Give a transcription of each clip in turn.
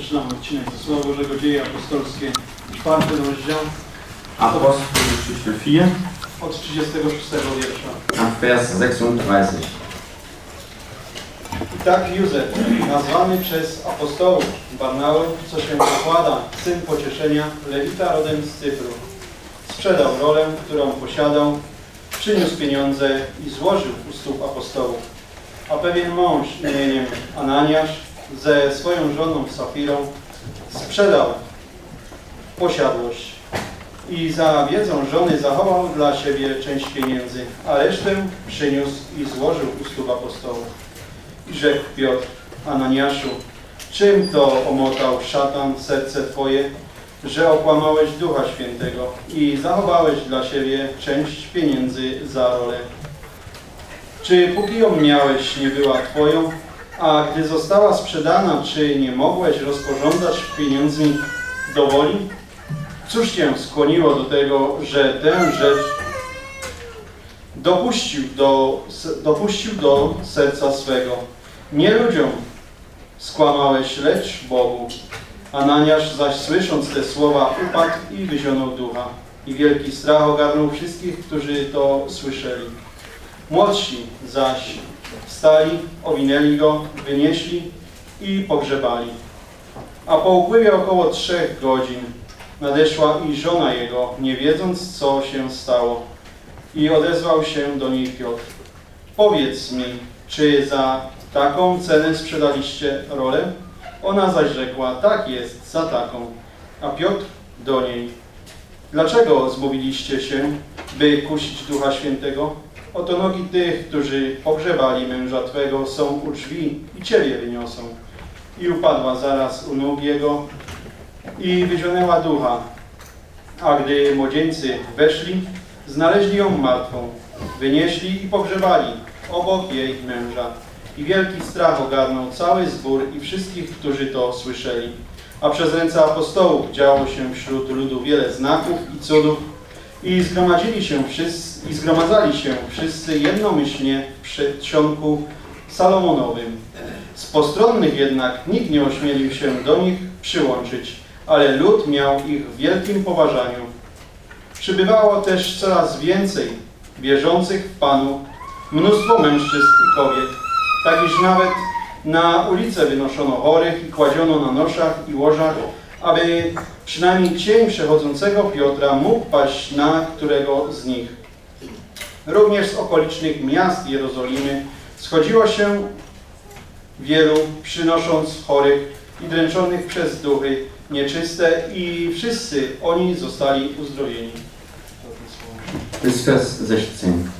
przeczytam odcinek ze Słowa Bożego Dzieje Apostolskie, czwarty rozdział, Apostelgeschichte 4, od 36 wiersza. ab Vers 36. I tak Józef, nazwany przez apostołów Barnałem, co się zakłada, syn pocieszenia, lewita rodem z Cypru, sprzedał rolę, którą posiadał, przyniósł pieniądze i złożył u stóp apostołów. A pewien mąż imieniem Ananiasz ze swoją żoną Safirą sprzedał posiadłość i za wiedzą żony zachował dla siebie część pieniędzy, a resztę przyniósł i złożył u stóp apostołów. I rzekł Piotr Ananiaszu, czym to omotał szatan serce Twoje, że okłamałeś Ducha Świętego i zachowałeś dla siebie część pieniędzy za rolę? Czy póki ją miałeś, nie była Twoją, a gdy została sprzedana, czy nie mogłeś rozporządzać pieniędzmi do woli? Cóż Cię skłoniło do tego, że tę rzecz dopuścił do, dopuścił do serca swego? Nie ludziom skłamałeś, lecz Bogu. Ananiasz zaś słysząc te słowa upadł i wyzionął ducha. I wielki strach ogarnął wszystkich, którzy to słyszeli. Młodsi zaś wstali, owinęli go, wynieśli i pogrzebali. A po upływie około trzech godzin nadeszła i żona jego, nie wiedząc, co się stało. I odezwał się do niej Piotr. Powiedz mi, czy za taką cenę sprzedaliście rolę? Ona zaś rzekła, tak jest, za taką. A Piotr do niej, dlaczego zmówiliście się, by kusić Ducha Świętego? Oto nogi tych, którzy pogrzebali męża Twego, są u drzwi i Ciebie wyniosą. I upadła zaraz u nóg Jego i wyzionęła ducha. A gdy młodzieńcy weszli, znaleźli ją martwą. Wynieśli i pogrzebali obok jej męża. I wielki strach ogarnął cały zbór i wszystkich, którzy to słyszeli. A przez ręce apostołów działo się wśród ludu wiele znaków i cudów i zgromadzili się wszyscy, i zgromadzali się wszyscy jednomyślnie w przedsionku Salomonowym. Z postronnych jednak nikt nie ośmielił się do nich przyłączyć, ale lud miał ich w wielkim poważaniu. Przybywało też coraz więcej wierzących w Panu, mnóstwo mężczyzn i kobiet, tak iż nawet na ulicę wynoszono chorych i kładziono na noszach i łożach, aby przynajmniej cień przechodzącego Piotra mógł paść na którego z nich. Również z okolicznych miast Jerozolimy schodziło się wielu, przynosząc chorych i dręczonych przez duchy nieczyste i wszyscy oni zostali uzdrowieni. Bis Vers 16.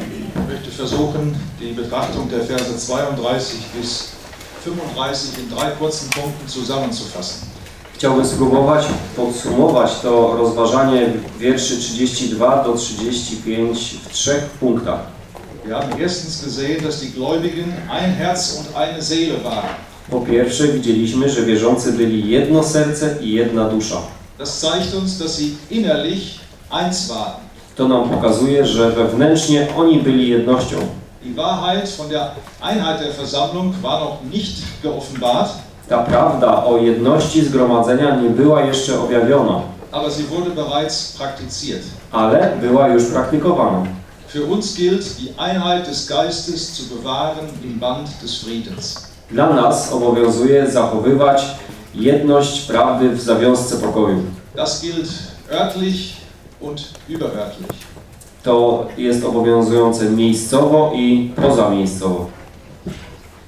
Ich möchte versuchen, die Betrachtung der Verse 32 bis 35 in drei kurzen Punkten zusammenzufassen. Chciałbym spróbować podsumować to rozważanie wierszy 32 do 35 w trzech punktach. Wir haben erstens gesehen, dass die Gläubigen ein Herz und eine Seele waren. Po pierwsze widzieliśmy, że wierzący byli jedno serce i jedna dusza. Das zeigt uns, dass sie innerlich eins waren. To nam pokazuje, że wewnętrznie oni byli jednością. Die Wahrheit von der Einheit der Versammlung war noch nicht geoffenbart, Ta prawda o jedności zgromadzenia nie była jeszcze objawiona, aber sie wurde bereits praktiziert. ale była już praktykowana. Für uns gilt, die Einheit des Geistes zu bewahren im Band des Friedens. Dla nas obowiązuje zachowywać jedność prawdy w zawiązce pokoju. Das gilt örtlich und überörtlich. To jest obowiązujące miejscowo i pozamiejscowo.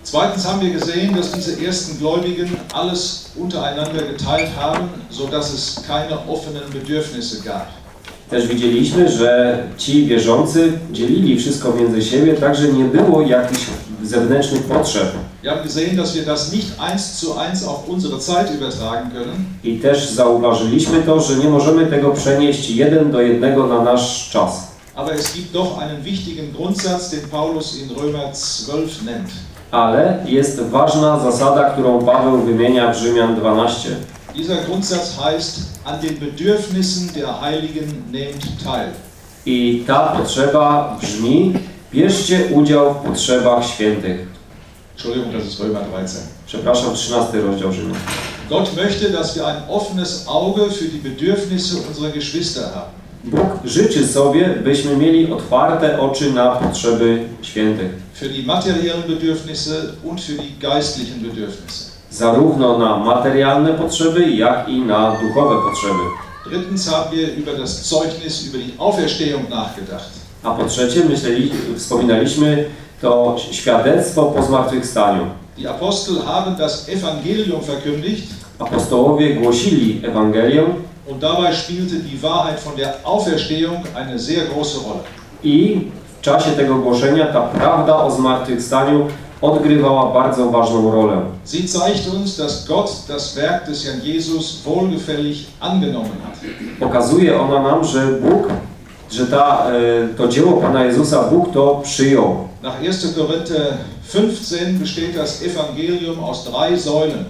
Zweitens haben wir gesehen, dass diese ersten Gläubigen alles untereinander geteilt haben, sodass es keine offenen Bedürfnisse gab. Też widzieliśmy, że ci wierzący dzielili wszystko między siebie, także nie było jakichś zewnętrznych potrzeb. Wir haben gesehen, dass wir das nicht eins zu eins auf unsere Zeit übertragen können, I też zauważyliśmy to, że nie możemy tego przenieść jeden do jednego na nasz czas. Aber es gibt doch einen wichtigen Grundsatz, den Paulus in Römer 12 nennt. Ale jest ważna zasada, którą Paweł wymienia w Rzymian 12. Dieser Grundsatz heißt, an den Bedürfnissen der Heiligen nehmt teil. I ta potrzeba brzmi: bierzcie udział w potrzebach świętych. Entschuldigung, das ist Römer 13. Przepraszam, 13 rozdział Rzymian. Gott möchte, dass wir ein offenes Auge für die Bedürfnisse unserer Geschwister haben. Bóg życzy sobie, byśmy mieli otwarte oczy na potrzeby świętych. Für die materiellen Bedürfnisse und für die geistlichen Bedürfnisse. Zarówno na materialne potrzeby, jak i na duchowe potrzeby. Drittens haben wir über das Zeugnis über die Auferstehung nachgedacht. A po trzecie, myśleli, wspominaliśmy to świadectwo po zmartwychwstaniu. Die Apostel haben das Evangelium verkündigt Apostołowie głosili Ewangelię und dabei spielte die Wahrheit von der Auferstehung eine sehr große Rolle. i w czasie tego głoszenia ta prawda o zmartwychwstaniu odgrywała bardzo ważną rolę. Sie zeigt uns, dass Gott das Werk des Herrn Jesus wohlgefällig angenommen hat. Pokazuje ona nam, że Bóg, że ta, e, to dzieło Pana Jezusa Bóg to przyjął. Nach 1. Korinther 15 besteht das Evangelium aus drei Säulen.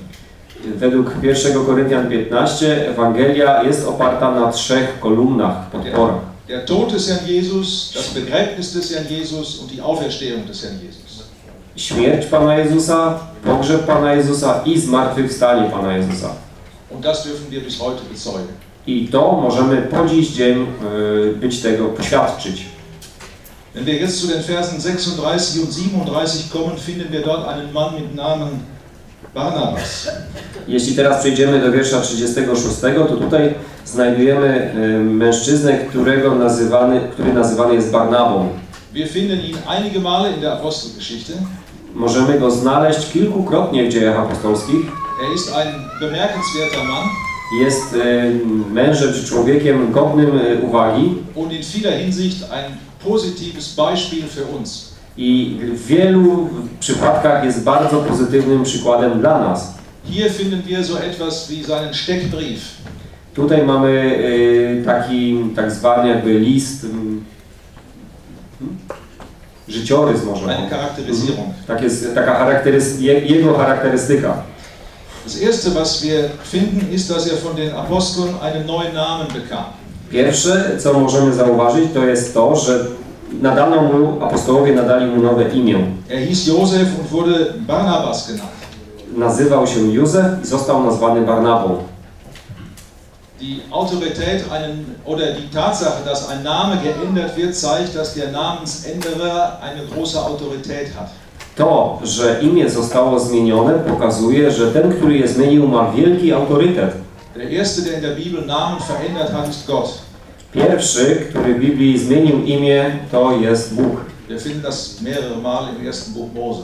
Według 1 Koryntian 15 Ewangelia jest oparta na trzech kolumnach, podporach. Der Tod des Herrn Jesus, das Begräbnis des Herrn Jesus und die Auferstehung des Herrn Jesus. Śmierć Pana Jezusa, pogrzeb Pana Jezusa i zmartwychwstanie Pana Jezusa. Und das dürfen wir bis heute bezeugen. I to możemy po dziś dzień e, być tego, poświadczyć. Wenn wir jetzt zu den Versen 36 und 37 kommen, finden wir dort einen Mann mit Namen Barnabas. Jeśli teraz przejdziemy do wiersza 36, to tutaj znajdujemy mężczyznę, którego nazywany, który nazywany jest Barnabą. Wir finden ihn einige Male in der Apostelgeschichte. Możemy go znaleźć kilkukrotnie w dziejach apostolskich. Er ist ein bemerkenswerter Mann Jest mężem czy człowiekiem godnym e, uwagi und in vieler Hinsicht ein positives Beispiel für uns. I w wielu przypadkach jest bardzo pozytywnym przykładem dla nas. Hier finden wir so etwas wie seinen Steckbrief. Tutaj mamy e, taki tak zwany jakby list, mm, hmm? życiorys może. Eine Charakterisierung. Tak jest, taka jego charakterystyka. Das erste, was wir finden, ist, dass er von den Aposteln einen neuen Namen bekam. Pierwsze, co możemy zauważyć, to jest to, że nadano mu, apostołowie nadali mu nowe imię. Er hieß Josef und wurde Barnabas genannt. Nazywał się Józef i został nazwany Barnabą. Die Autorität einen, oder die Tatsache, dass ein Name geändert wird, zeigt, dass der Namensänderer eine große Autorität hat. To, że imię zostało zmienione, pokazuje, że ten, który je zmienił, ma wielki autorytet. Der erste, der in der Bibel Namen verändert hat, ist Gott. Pierwszy, który w Biblii zmienił imię, to jest Bóg. Wir finden das mehrere Mal im ersten Buch Mose.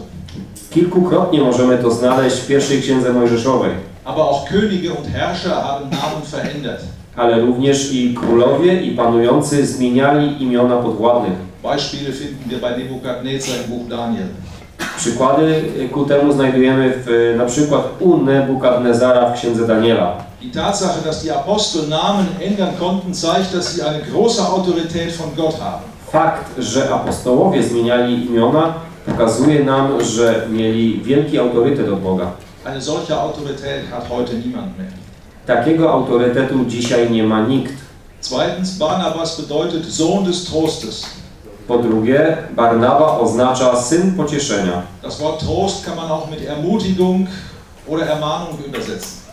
Kilkukrotnie możemy to znaleźć w pierwszej księdze Mojżeszowej, Aber auch Könige und Herrscher haben Namen verändert. ale również i królowie i panujący zmieniali imiona podwładnych. Beispiele finden wir bei Nebukadnezar im Buch Daniel. Przykłady ku temu znajdujemy w, na przykład u Nebukadnezara w księdze Daniela. Die Tatsache, dass die Apostel Namen ändern konnten, zeigt, dass sie eine große Autorität von Gott haben. Fakt, że apostołowie zmieniali imiona, pokazuje nam, że mieli wielki autorytet od Boga. Eine solche Autorität hat heute niemand mehr. Takiego autorytetu dzisiaj nie ma nikt. Zweitens, Barnabas bedeutet Sohn des Trostes. Po drugie, Barnaba oznacza syn pocieszenia. Das Wort Trost kann man auch mit Ermutigung oder Ermahnung übersetzen.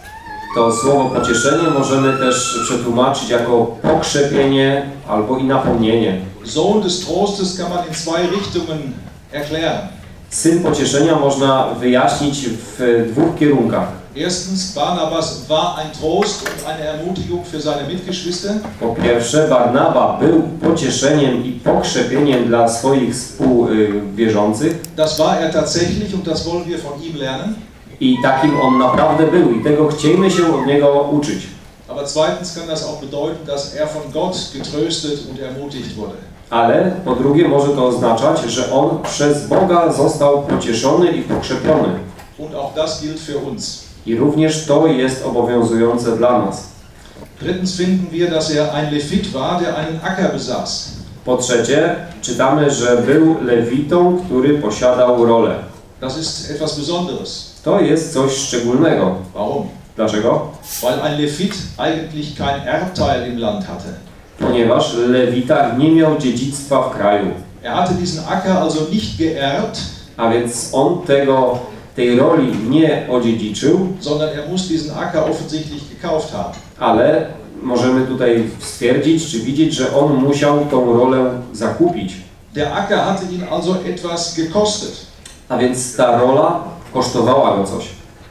To słowo pocieszenie możemy też przetłumaczyć jako pokrzepienie albo i napomnienie. Sohn des Trostes kann man in zwei Richtungen erklären. Syn pocieszenia można wyjaśnić w dwóch kierunkach. Erstens, Barnabas war ein Trost und eine Ermutigung für seine Mitgeschwister. Po pierwsze, Barnaba był pocieszeniem i pokrzepieniem dla swoich współwierzących Das war er tatsächlich und das wollen wir von ihm lernen. I takim on naprawdę był i tego chciejmy się od niego uczyć. Aber zweitens kann das auch bedeuten, dass er von Gott getröstet und ermutigt wurde. Ale po drugie może to oznaczać, że on przez Boga został pocieszony i pokrzepiony. Und auch das gilt für uns. I również to jest obowiązujące dla nas. Drittens finden wir, dass er ein Levit war, der einen Acker besaß. Po trzecie, czytamy, że był lewitą, który posiadał rolę. Das ist etwas Besonderes. To jest coś szczególnego. Warum? Dlaczego? Weil ein Levit eigentlich kein Erbteil im Land hatte. Ponieważ lewita nie miał dziedzictwa w kraju. Er hatte diesen Acker also nicht geerbt, A więc on tego, tej roli nie odziedziczył, sondern er muss diesen Acker offensichtlich gekauft haben. ale możemy tutaj stwierdzić, czy widzieć, że on musiał tą rolę zakupić. Der Acker hatte ihn also etwas gekostet. A więc ta rola kosztowała go coś.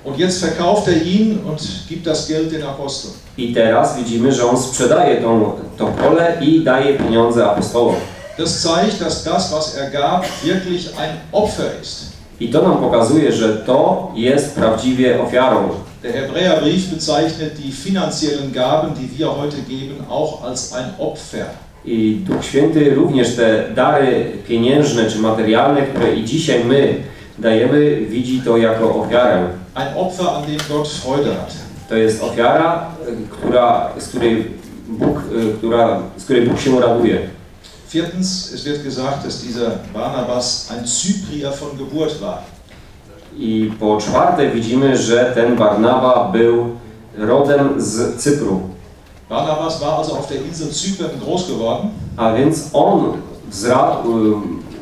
Und jetzt verkauft er ihn und gibt das Geld den Aposteln. I teraz widzimy, że on sprzedaje tą, to pole i daje pieniądze apostołom. Das zeigt, dass das, was er gab, wirklich ein Opfer ist. I to nam pokazuje, że to jest prawdziwie ofiarą. Der Hebräerbrief bezeichnet die finanziellen Gaben, die wir heute geben, auch als ein Opfer. I Duch Święty również te dary pieniężne czy materialne, które i dzisiaj my dajemy, widzi to jako ofiarę. Ein Opfer, an dem Gott Freude hat. To jest ofiara, która, z, której Bóg, y, która, z której Bóg się raduje. Viertens, es wird gesagt, dass dieser Barnabas ein Zyprier von Geburt war. I po czwarte widzimy, że ten Barnaba był rodem z Cypru. Barnabas war also auf der Insel Zypern groß geworden A więc on wzra, y,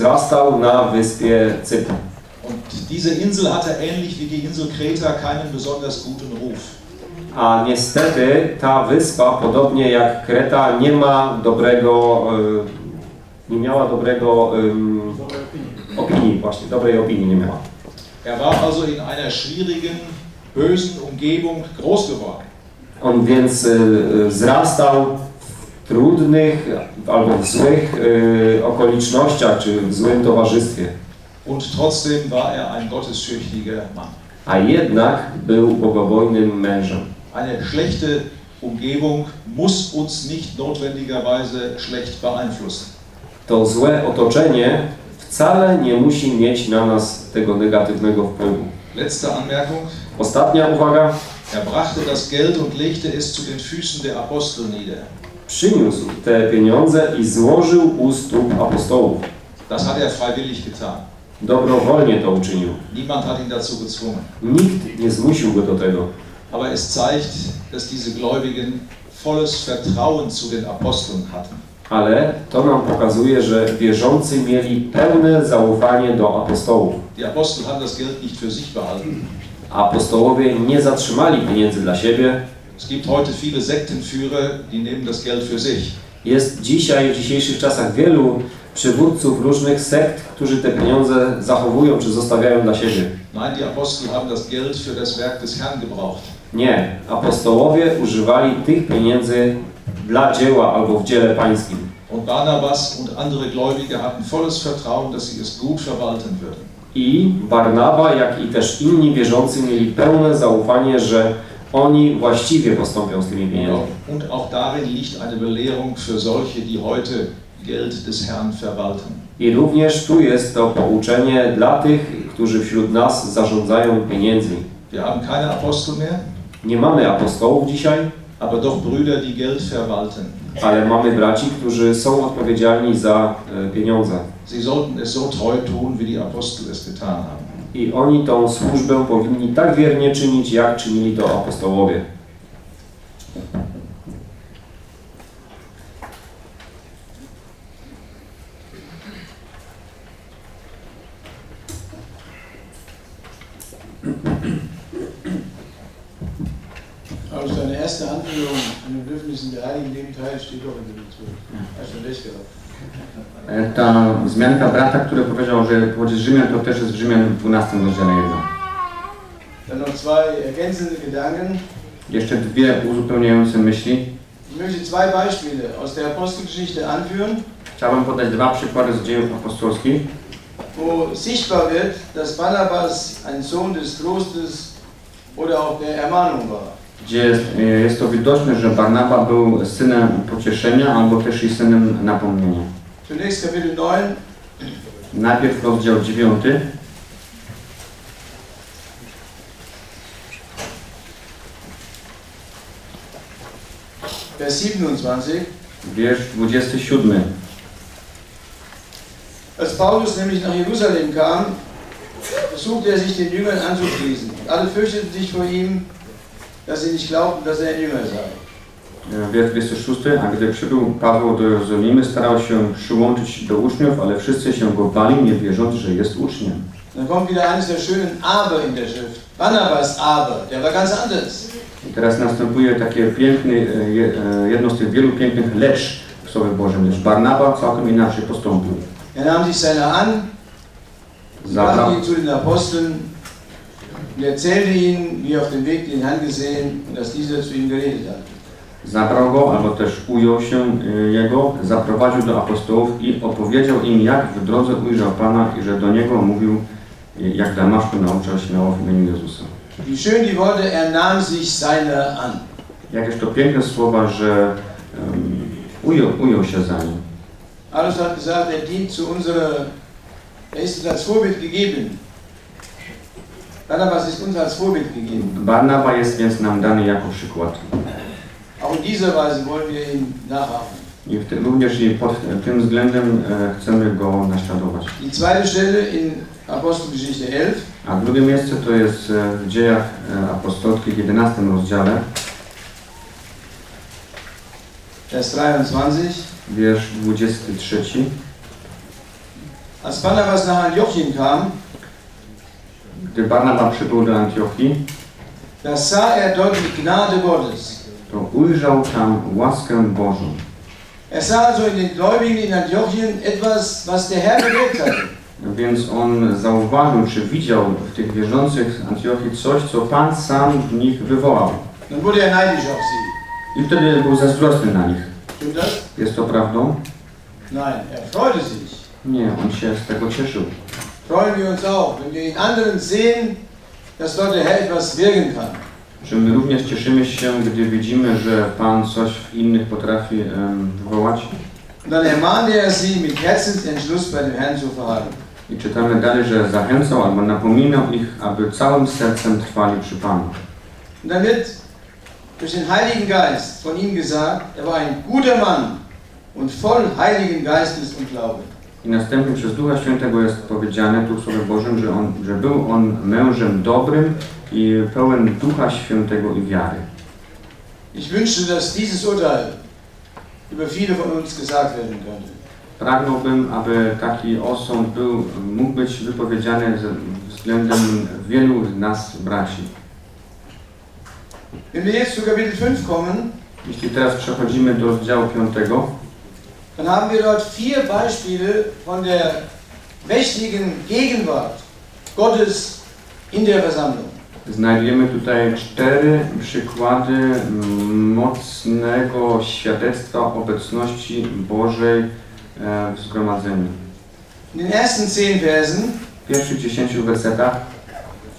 wzrastał na wyspie Cypru. und diese Insel hatte ähnlich wie die Insel Kreta keinen besonders guten Ruf. A niestety ta wyspa, podobnie jak Kreta, nie ma dobrego, y, nie miała dobrego ym, opinii, właśnie, dobrej opinii nie miała. Er war also in einer schwierigen, bösen Umgebung groß geworden. On więc y, y, wzrastał trudnych albo w złych y, okolicznościach, czy w złym towarzystwie. Und trotzdem war er ein gottesfürchtiger Mann. A jednak był bogobojnym mężem. Eine schlechte Umgebung muss uns nicht notwendigerweise schlecht beeinflussen. To złe otoczenie wcale nie musi mieć na nas tego negatywnego wpływu. Letzte Anmerkung. Ostatnia uwaga. Er brachte das Geld und legte es zu den Füßen der Apostel nieder. Przyniósł te pieniądze i złożył u stóp apostołów. Das hat er freiwillig getan. Dobrowolnie to uczynił. Niemand hat ihn dazu gezwungen. Nikt nie zmusił go do tego. Aber es zeigt, dass diese Gläubigen volles Vertrauen zu den Aposteln hatten. Ale to nam pokazuje, że wierzący mieli pełne zaufanie do apostołów. Die Apostel haben das Geld nicht für sich behalten. Apostołowie nie zatrzymali pieniędzy dla siebie. Es gibt heute viele Sektenführer, die nehmen das Geld für sich. Jest dzisiaj, w dzisiejszych czasach wielu przywódców różnych sekt, którzy te pieniądze zachowują czy zostawiają dla siebie. Nein, die Apostel haben das Geld für das Werk des Herrn gebraucht. Nie, apostołowie używali tych pieniędzy dla dzieła albo w dziele pańskim. Und Barnabas und andere Gläubige hatten volles Vertrauen, dass sie es gut verwalten würden. I Barnaba, jak i też inni wierzący mieli pełne zaufanie, że oni właściwie postąpią z tymi pieniędzmi. Und auch darin liegt eine Belehrung für solche, die heute Geld des Herrn verwalten. I również tu jest to pouczenie dla tych, którzy wśród nas zarządzają pieniędzmi. Wir haben keine Apostel mehr, Nie mamy apostołów dzisiaj, aber doch Brüder, die Geld verwalten. ale mamy braci, którzy są odpowiedzialni za e, pieniądze. Sie sollten es so treu tun, wie die Apostel es getan haben. I oni tą służbę powinni tak wiernie czynić, jak czynili to apostołowie. Also deine erste Anführung an den Bedürfnissen der Heiligen dem Teil steht doch in der Bibel. Hast du recht gehabt. Ta wzmianka brata, który powiedział, że pochodzi z Rzymian, to też jest w Rzymian w 12 rozdziale 1. Dann noch zwei ergänzende Gedanken. Jeszcze dwie uzupełniające myśli. Ich möchte zwei Beispiele aus der Apostelgeschichte anführen, Chciałbym podać dwa przykłady z dziejów apostolskich, wo sichtbar wird, dass Barnabas ein Sohn des Trostes oder auch der Ermahnung war. Gdzie jest, e, jest to widoczne, że Barnaba był synem pocieszenia albo też i synem napomnienia. Zunächst Kapitel 9, Najpierw rozdział 9, Vers 27. Wiersz 27. Als Paulus nämlich nach Jerusalem kam, versuchte er sich den Jüngern anzuschließen. Alle fürchteten sich vor ihm, dass sie nicht glaubten, dass er ein Jünger sei. Wiersz 26. A gdy przybył Paweł do Jerozolimy, starał się przyłączyć do uczniów, ale wszyscy się go bali, nie wierząc, że jest uczniem. Dann kommt wieder eines der schönen Aber in der Schrift. Barnabas Aber, der war ganz anders. I teraz następuje takie piękny, e, je- jedno z tych wielu pięknych lecz w Słowie Bożym, lecz Barnaba całkiem inaczej postąpił. Er nahm sich seiner an, Zabrał, ihn zu den Aposteln und erzählte ihnen, wie auf dem Weg den Herrn gesehen und dass dieser zu ihm geredet hat. zabrał go, albo też ujął się e, jego, zaprowadził do apostołów i opowiedział im, jak w drodze ujrzał Pana i że do niego mówił, e, jak Damaszku nauczał śmiało w imieniu Jezusa. Wie schön die Worte, er nahm sich seiner an. Jakież to piękne słowa, że um, ujął, ujął się za nim. Paulus hat gesagt, er dient zu unserer, er ist als Vorbild gegeben. Barnabas ist uns als Vorbild gegeben. Barnaba jest więc nam dany jako przykład. Auch in dieser Weise wollen wir ihm nachahmen. I w tym, również i pod tym względem e, chcemy go naśladować. Die zweite Stelle in Apostelgeschichte 11, A drugie miejsce to jest e, w dziejach e, apostolskich 11 rozdziale, Vers 23. wiersz 23. Als Barnabas nach Antiochien kam, Gdy Barnaba przybył do Antiochii, da sah er dort die Gnade Gottes. to ujrzał tam łaskę Bożą. Er sah also in den Gläubigen in Antiochien etwas, was der Herr bewirkt hatte. Więc on zauważył, czy widział w tych wierzących z Antiochii coś, co Pan sam w nich wywołał. Dann wurde er neidisch auf sie. I wtedy był zazdrosny na nich. Stimmt das? Jest to prawdą? Nein, er freute sich. Nie, on się z tego cieszył. Freuen wir uns auch, wenn wir in anderen sehen, dass dort der Herr etwas wirken kann. Czy my również cieszymy się, gdy widzimy, że Pan coś w innych potrafi wywołać? Dann ermahnte er sie mit Herzensentschluss bei dem Herrn zu verharren. I czytamy dalej, że zachęcał albo napominał ich, aby całym sercem trwali przy Panu. Dann wird durch den Heiligen Geist von ihm gesagt, er war ein guter Mann und voll Heiligen Geistes und Glauben. I następnie przez Ducha Świętego jest powiedziane tu w Słowie Bożym, że, on, że był on mężem dobrym i pełen Ducha Świętego i wiary. Ich wünschte, dass dieses Urteil über viele von uns gesagt werden könnte. Pragnąłbym, aby taki osąd był, mógł być wypowiedziany względem wielu z nas braci. Wenn wir jetzt zu Kapitel 5 kommen, Jeśli teraz przechodzimy do rozdziału 5, dann haben wir dort vier Beispiele von der mächtigen Gegenwart Gottes in der Versammlung. Znajdujemy tutaj cztery przykłady mocnego świadectwa obecności Bożej e, w zgromadzeniu. In den ersten zehn Versen W pierwszych dziesięciu wersetach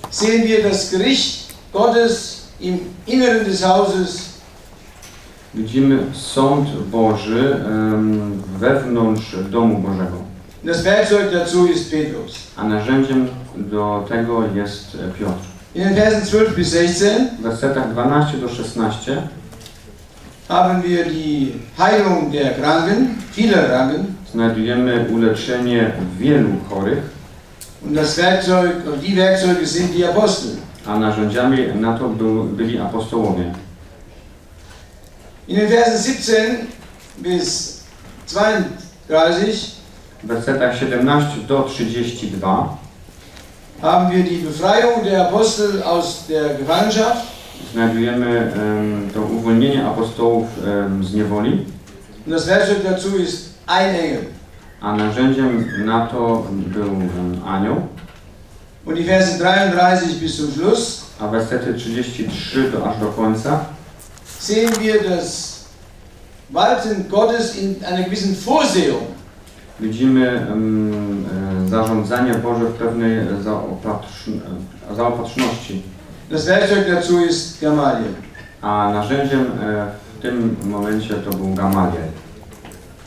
sehen wir das Gericht Gottes im Inneren des Hauses widzimy sąd Boży wewnątrz domu Bożego, das Werkzeug dazu ist Petrus. a narzędziem do tego jest Piotr. In den Versen 12 bis 16 W wersetach 12 do 16 haben wir die Heilung der Kranken, vieler Kranken, znajdujemy uleczenie wielu chorych, und das Werkzeug, die Werkzeuge sind die Apostel. a narzędziami na to byli apostołowie. In den Versen 17 bis 32 W wersetach 17 do 32 haben wir die Befreiung der Apostel aus der Gefangenschaft? Znajdujemy em, to uwolnienie apostołów em, z niewoli, und das Werkzeug dazu ist ein Engel. a narzędziem na to był em, anioł, Und die Verse 33 bis zum Schluss. A wersety 33 do aż do końca sehen wir das Walten Gottes in einer gewissen Vorsehung. widzimy e, zarządzanie Boże w pewnej zaopatrz, e, zaopatrzności, Das Werkzeug dazu ist Gamaliel. a narzędziem e, w tym momencie to był Gamaliel.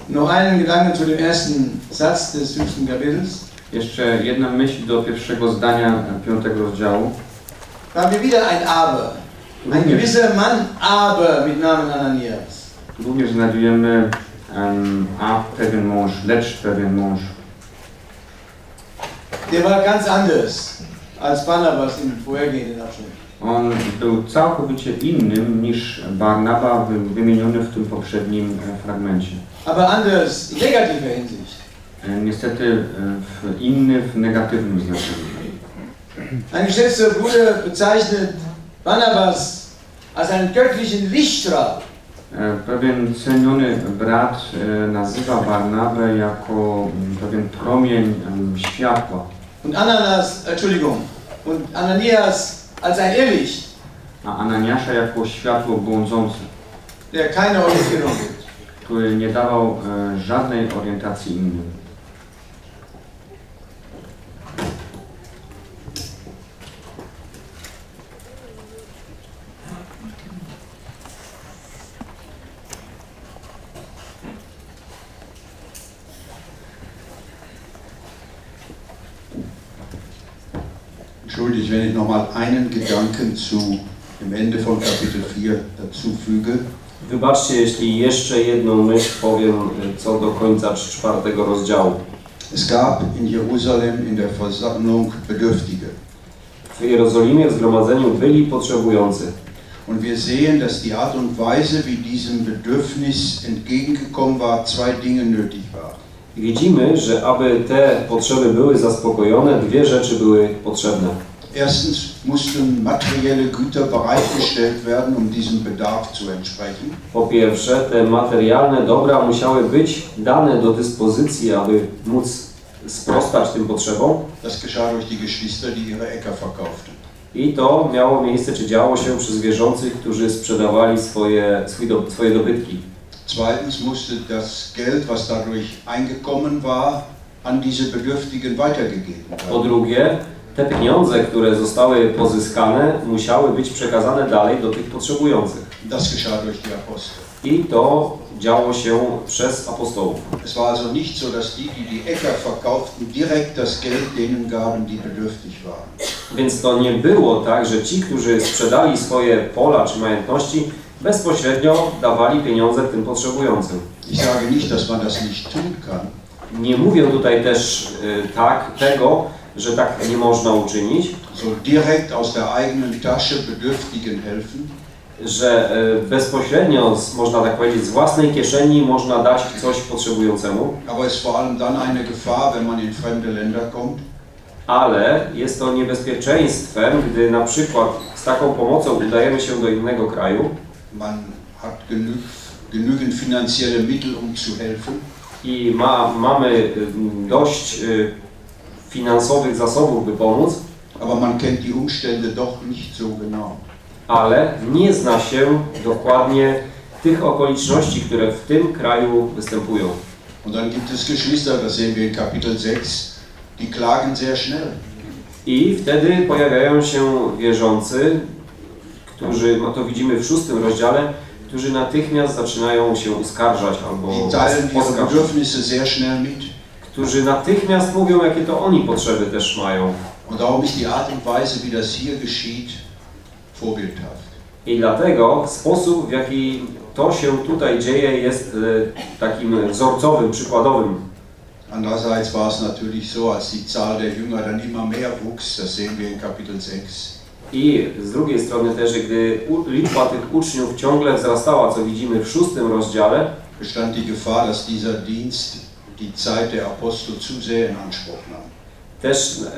Noch einen Gedanken zu dem ersten Satz des fünften Kapitels. Jeszcze jedna myśl do pierwszego zdania e, piątego rozdziału. Wir wieder ein Aber. Ein gewisser Mann Aber mit Namen Ananias. również znajdujemy em, a pewien mąż, lecz pewien mąż. Der war ganz anders als Barnabas im vorhergehenden Abschnitt. On był całkowicie innym niż Barnaba wy- wymieniony w tym poprzednim e, fragmencie. Aber anders in negativer Hinsicht. E, Niestety e, w inny w negatywnym znaczeniu. Ein geschätzter Bruder bezeichnet Barnabas als einen göttlichen Lichtstrahl. E, Pewien ceniony brat e, nazywa Barnabę jako mm, pewien promień światła, Und Ananas, Entschuldigung, und Ananias als ein Irrlicht, a Ananiasza jako światło błądzące, der keine Orientierung gibt. który nie dawał e, żadnej orientacji innym. Wenn ich nochmal einen Gedanken zu dem Ende von Kapitel 4 dazu füge. Wybaczcie, jeśli jeszcze jedną myśl powiem y, co do końca czwartego rozdziału. Es gab in Jerusalem in der Versammlung Bedürftige. W Jerozolimie w zgromadzeniu byli potrzebujący. Und wir sehen, dass die Art und Weise, wie diesem Bedürfnis entgegengekommen war, zwei Dinge nötig waren. I Widzimy, że aby te potrzeby były zaspokojone, dwie rzeczy były potrzebne. Erstens mussten materielle Güter bereitgestellt werden, um diesem Bedarf zu entsprechen. Po pierwsze, te materialne dobra musiały być dane do dyspozycji, aby móc sprostać tym potrzebom. Das geschah durch die Geschwister, die ihre Äcker verkauften. I to miało miejsce, czy działo się przez wierzących, którzy sprzedawali swoje, swój do, swoje dobytki. Zweitens musste das Geld, was dadurch eingekommen war, an diese Bedürftigen weitergegeben Po werden. drugie, te pieniądze, które zostały pozyskane, musiały być przekazane dalej do tych potrzebujących. I to działo się przez apostołów. Es war also nicht so, dass die, die die Äcker verkauften, direkt das Geld denen gaben, die bedürftig waren. Więc to nie było tak, że ci, którzy sprzedali swoje pola czy majątności, bezpośrednio dawali pieniądze tym potrzebującym. Ich sage nicht, dass man das nicht tun kann, Nie mówię tutaj też y, tak tego, że tak nie można uczynić, so direkt aus der eigenen Tasche Bedürftigen helfen, że y, bezpośrednio, można tak powiedzieć, z własnej kieszeni można dać coś potrzebującemu, aber ist vor allem dann eine Gefahr, wenn man in fremde Länder kommt. Ale jest to niebezpieczeństwem, gdy na przykład z taką pomocą udajemy się do innego kraju. Man hat genug, genügend finanzielle Mittel, um zu helfen, i ma, mamy y, dość y, finansowych zasobów, by pomóc, aber man kennt die Umstände doch nicht so genau. ale nie zna się dokładnie tych okoliczności, które w tym kraju występują. Und dann gibt es Geschwister, das sehen wir in Kapitel 6, die klagen sehr schnell. I wtedy pojawiają się wierzący, którzy, no to widzimy w szóstym rozdziale, którzy natychmiast zaczynają się uskarżać albo Die którzy natychmiast mówią, jakie to oni potrzeby też mają. Und darum ist die Art und Weise, wie das hier geschieht, vorbildhaft. I dlatego sposób, w jaki to się tutaj dzieje, jest e, takim wzorcowym, przykładowym. Andererseits war es natürlich so, als die Zahl der Jünger dann immer mehr wuchs, das sehen wir in Kapitel 6, I z drugiej strony też, gdy liczba tych uczniów ciągle wzrastała, co widzimy w szóstym rozdziale, bestand die Gefahr, dass dieser Dienst die Zeit der Apostel zu sehr in Anspruch nahm. też e,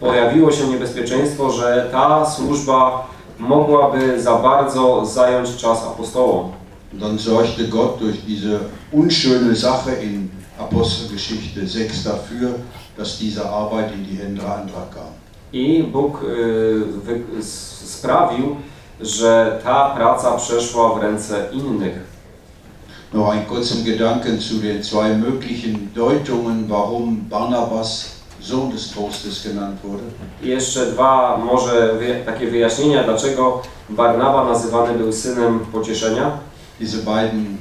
pojawiło się niebezpieczeństwo, że ta służba mogłaby za bardzo zająć czas apostołom. Dann sorgte Gott durch diese unschöne Sache in Apostelgeschichte 6 dafür, dass diese Arbeit in die Hände anderer kam. I Bóg s- sprawił, że ta praca przeszła w ręce innych. Noch einen kurzen Gedanken zu den zwei möglichen Deutungen, warum Barnabas Sohn des Trostes genannt wurde. Jeszcze dwa może takie wyjaśnienia, dlaczego Barnaba nazywany był synem pocieszenia. Diese beiden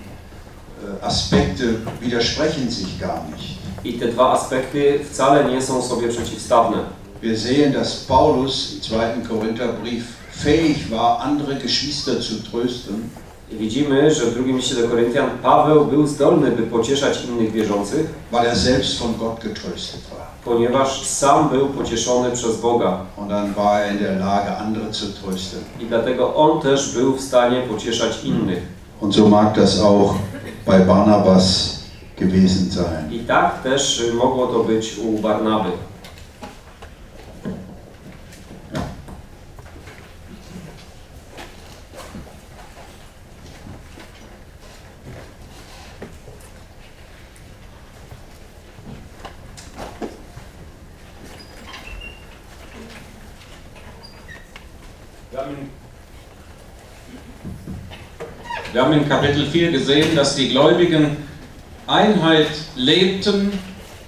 äh, Aspekte widersprechen sich gar nicht. I te dwa aspekty wcale nie są sobie przeciwstawne. Wir sehen, dass Paulus im zweiten Korintherbrief fähig war, andere Geschwister zu trösten. Widzimy, że w drugim liście do Koryntian Paweł był zdolny, by pocieszać innych wierzących, weil er selbst von Gott getröstet war. ponieważ sam był pocieszony przez Boga. Und dann war er in der Lage, andere zu trösten. I dlatego on też był w stanie pocieszać innych. Und so mag das auch bei Barnabas gewesen sein. I tak też y, mogło to być u Barnaby. Wir haben in Kapitel 4 gesehen, dass die Gläubigen Einheit lebten,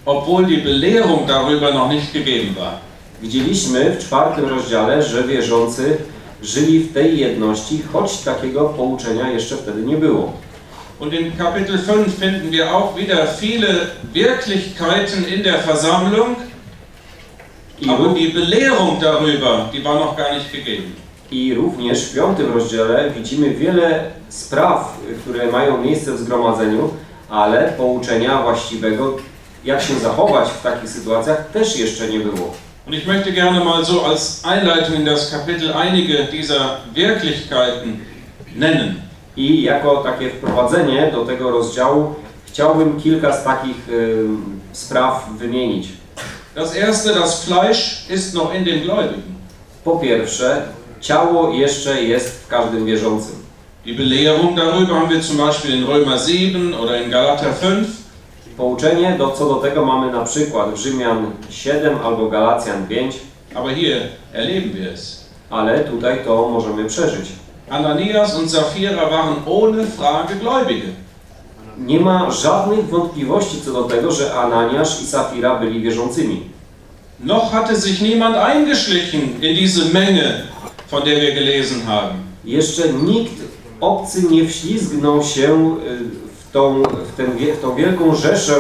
obwohl die Belehrung darüber noch nicht gegeben war. Widzieliśmy w czwartym rozdziale, że wierzący żyli w tej jedności, choć takiego pouczenia jeszcze wtedy nie było. Und in Kapitel 5 finden wir auch wieder viele Wirklichkeiten in der Versammlung, aber die Belehrung darüber, die war noch gar nicht gegeben. I również w piątym rozdziale widzimy wiele spraw, które mają miejsce w zgromadzeniu, ale pouczenia właściwego, jak się zachować w takich sytuacjach, też jeszcze nie było. Und ich möchte gerne mal so als Einleitung in das Kapitel einige dieser Wirklichkeiten nennen. I jako takie wprowadzenie do tego rozdziału chciałbym kilka z takich y, spraw wymienić. Das erste, das Fleisch ist noch in den Gläubigen. Po pierwsze, ciało jeszcze jest w każdym wierzącym. Die Belehrung darüber haben wir zum Beispiel in Römer 7 oder in Galater 5. Pouczenie do, co do tego mamy na przykład w Rzymian 7 albo Galacjan 5, Aber hier erleben wir es. ale tutaj to możemy przeżyć. Ananias und Sapphira waren ohne Frage Gläubige. Nie ma żadnych wątpliwości co do tego, że Ananiasz i Safira byli wierzącymi. Noch hatte sich niemand eingeschlichen in diese Menge, von der wir gelesen haben. Jeszcze nikt obcy nie wślizgnął się y, w tą, w ten, w tą wielką rzeszę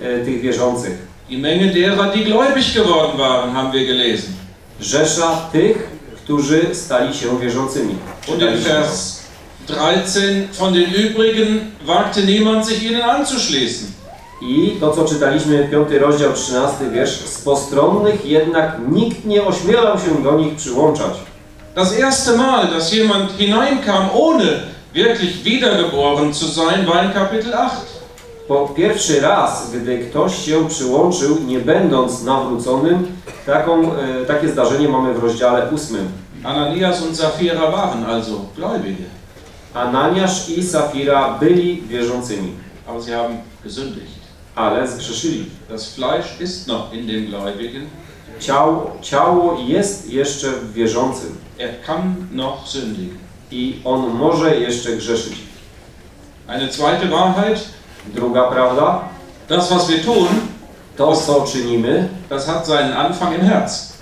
y, tych wierzących. Die Menge derer, die gläubig geworden waren, haben wir gelesen. Rzesza tych, którzy stali się wierzącymi. Und in Vers 13, von den übrigen wagte niemand sich ihnen anzuschließen. I to, co czytaliśmy, 5 rozdział, 13 wiersz, z postronnych jednak nikt nie ośmielał się do nich przyłączać. Das erste Mal, dass jemand hineinkam, ohne wirklich wiedergeboren zu sein, war in Kapitel 8. Po pierwszy raz, gdy ktoś się przyłączył, nie będąc nawróconym, taką, e, takie zdarzenie mamy w rozdziale 8. Ananias und Sapphira waren also Gläubige, Ananiasz i Safira byli wierzącymi, aber sie haben gesündigt. ale zgrzeszyli. Das Fleisch ist noch in den Gläubigen, Ciało, ciało jest jeszcze w wierzącym er kann noch sündigen. i on może jeszcze grzeszyć. Eine zweite Wahrheit, Druga prawda, das was wir tun, to co czynimy, das hat seinen Anfang im Herz.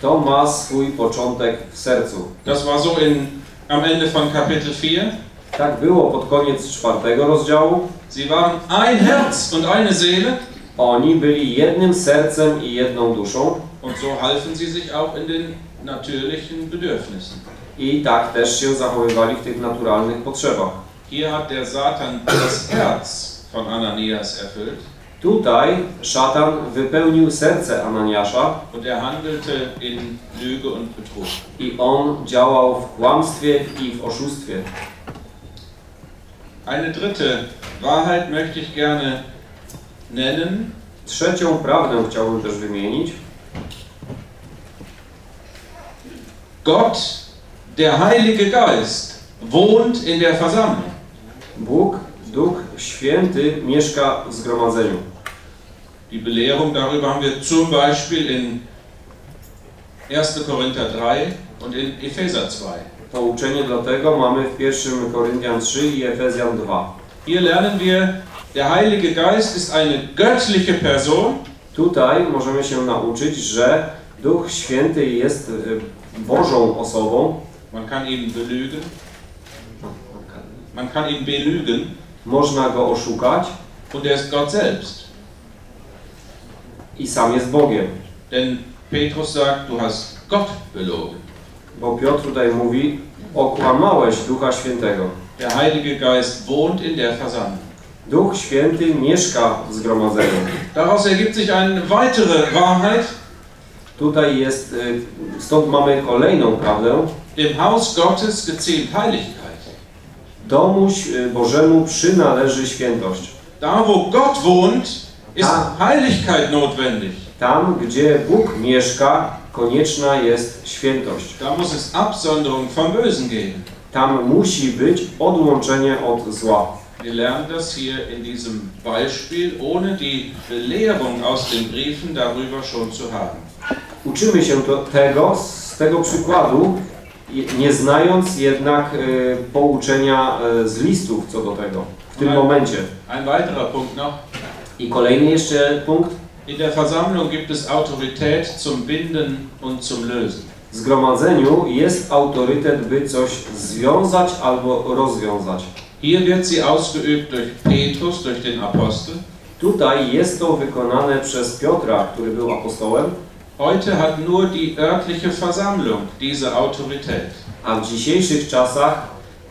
to ma swój początek w sercu. Das war so in, am Ende von Kapitel 4. Tak było pod koniec czwartego rozdziału. Sie waren ein Herz und eine Seele Oni byli jednym sercem i jedną duszą und so halfen sie sich auch in den natürlichen Bedürfnissen. i tak też się zachowywali w tych naturalnych potrzebach. Hier hat der Satan das Herz von Ananias erfüllt Tutaj szatan wypełnił serce Ananiasza und er handelte in Lüge und Betrug. i on działał w kłamstwie i w oszustwie. Eine dritte Wahrheit möchte ich gerne nennen. Trzecią prawdę chciałbym też wymienić. Gott, der Heilige Geist, wohnt in der Versammlung. Bóg, Duch Święty mieszka w zgromadzeniu. Die Belehrung darüber haben wir zum Beispiel in 1. Korinther 3 und in Epheser 2. Pouczenie dlatego mamy w 1 Koryntian 3 i Efezjan 2. Hier lernen wir, der Heilige Geist ist eine göttliche Person, Tutaj możemy się nauczyć, że Duch Święty jest Bożą osobą. man kann ihn belügen, man kann ihn belügen Można go oszukać und er ist Gott selbst. i sam jest Bogiem. Denn Petrus sagt, du hast Gott belogen. Bo Piotr tutaj mówi, okłamałeś Ducha Świętego. Der Heilige Geist wohnt in der Versammlung. Duch Święty mieszka w zgromadzeniu. Daraus ergibt sich eine weitere Wahrheit. Tutaj jest, y, stąd mamy kolejną prawdę. Im Haus Gottes gezählt Heiligkeit. Domuś y, Bożemu przynależy świętość. Da, wo Gott wohnt, ist. Heiligkeit notwendig. Tam, gdzie Bóg mieszka, konieczna jest świętość. Da muss es Absonderung vom Bösen geben. Tam musi być odłączenie od zła. Wir lernen das hier in diesem Beispiel, ohne die Belehrung aus den Briefen darüber schon zu haben. Uczymy się to, tego z tego przykładu, nie znając jednak y, pouczenia y, z listów co do tego w tym Ale- momencie. Ein weiterer Punkt noch. I kolejny jeszcze punkt. In der Versammlung gibt es Autorität zum Binden und zum Lösen. W zgromadzeniu jest autorytet, by coś związać albo rozwiązać. Hier wird sie ausgeübt durch Petrus, durch den Apostel. Tutaj jest to wykonane przez Piotra, który był apostołem, Heute hat nur die örtliche Versammlung diese Autorität. a w dzisiejszych czasach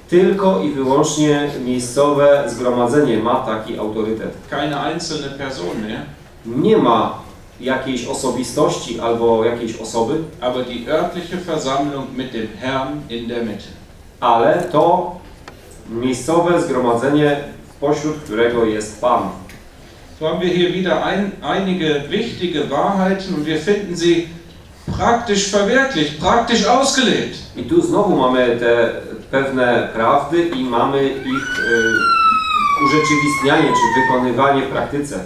tylko i wyłącznie miejscowe zgromadzenie ma taki autorytet. Keine einzelne Person mehr, Nie ma jakiejś osobistości albo jakiejś osoby, aber die örtliche Versammlung mit dem Herrn in der Mitte. ale to miejscowe zgromadzenie, pośród którego jest Pan. So haben wir hier wieder ein, einige wichtige Wahrheiten und wir finden sie praktisch verwirklicht, praktisch ausgelebt. I tu znowu mamy te pewne prawdy i mamy ich y, urzeczywistnianie czy wykonywanie w praktyce.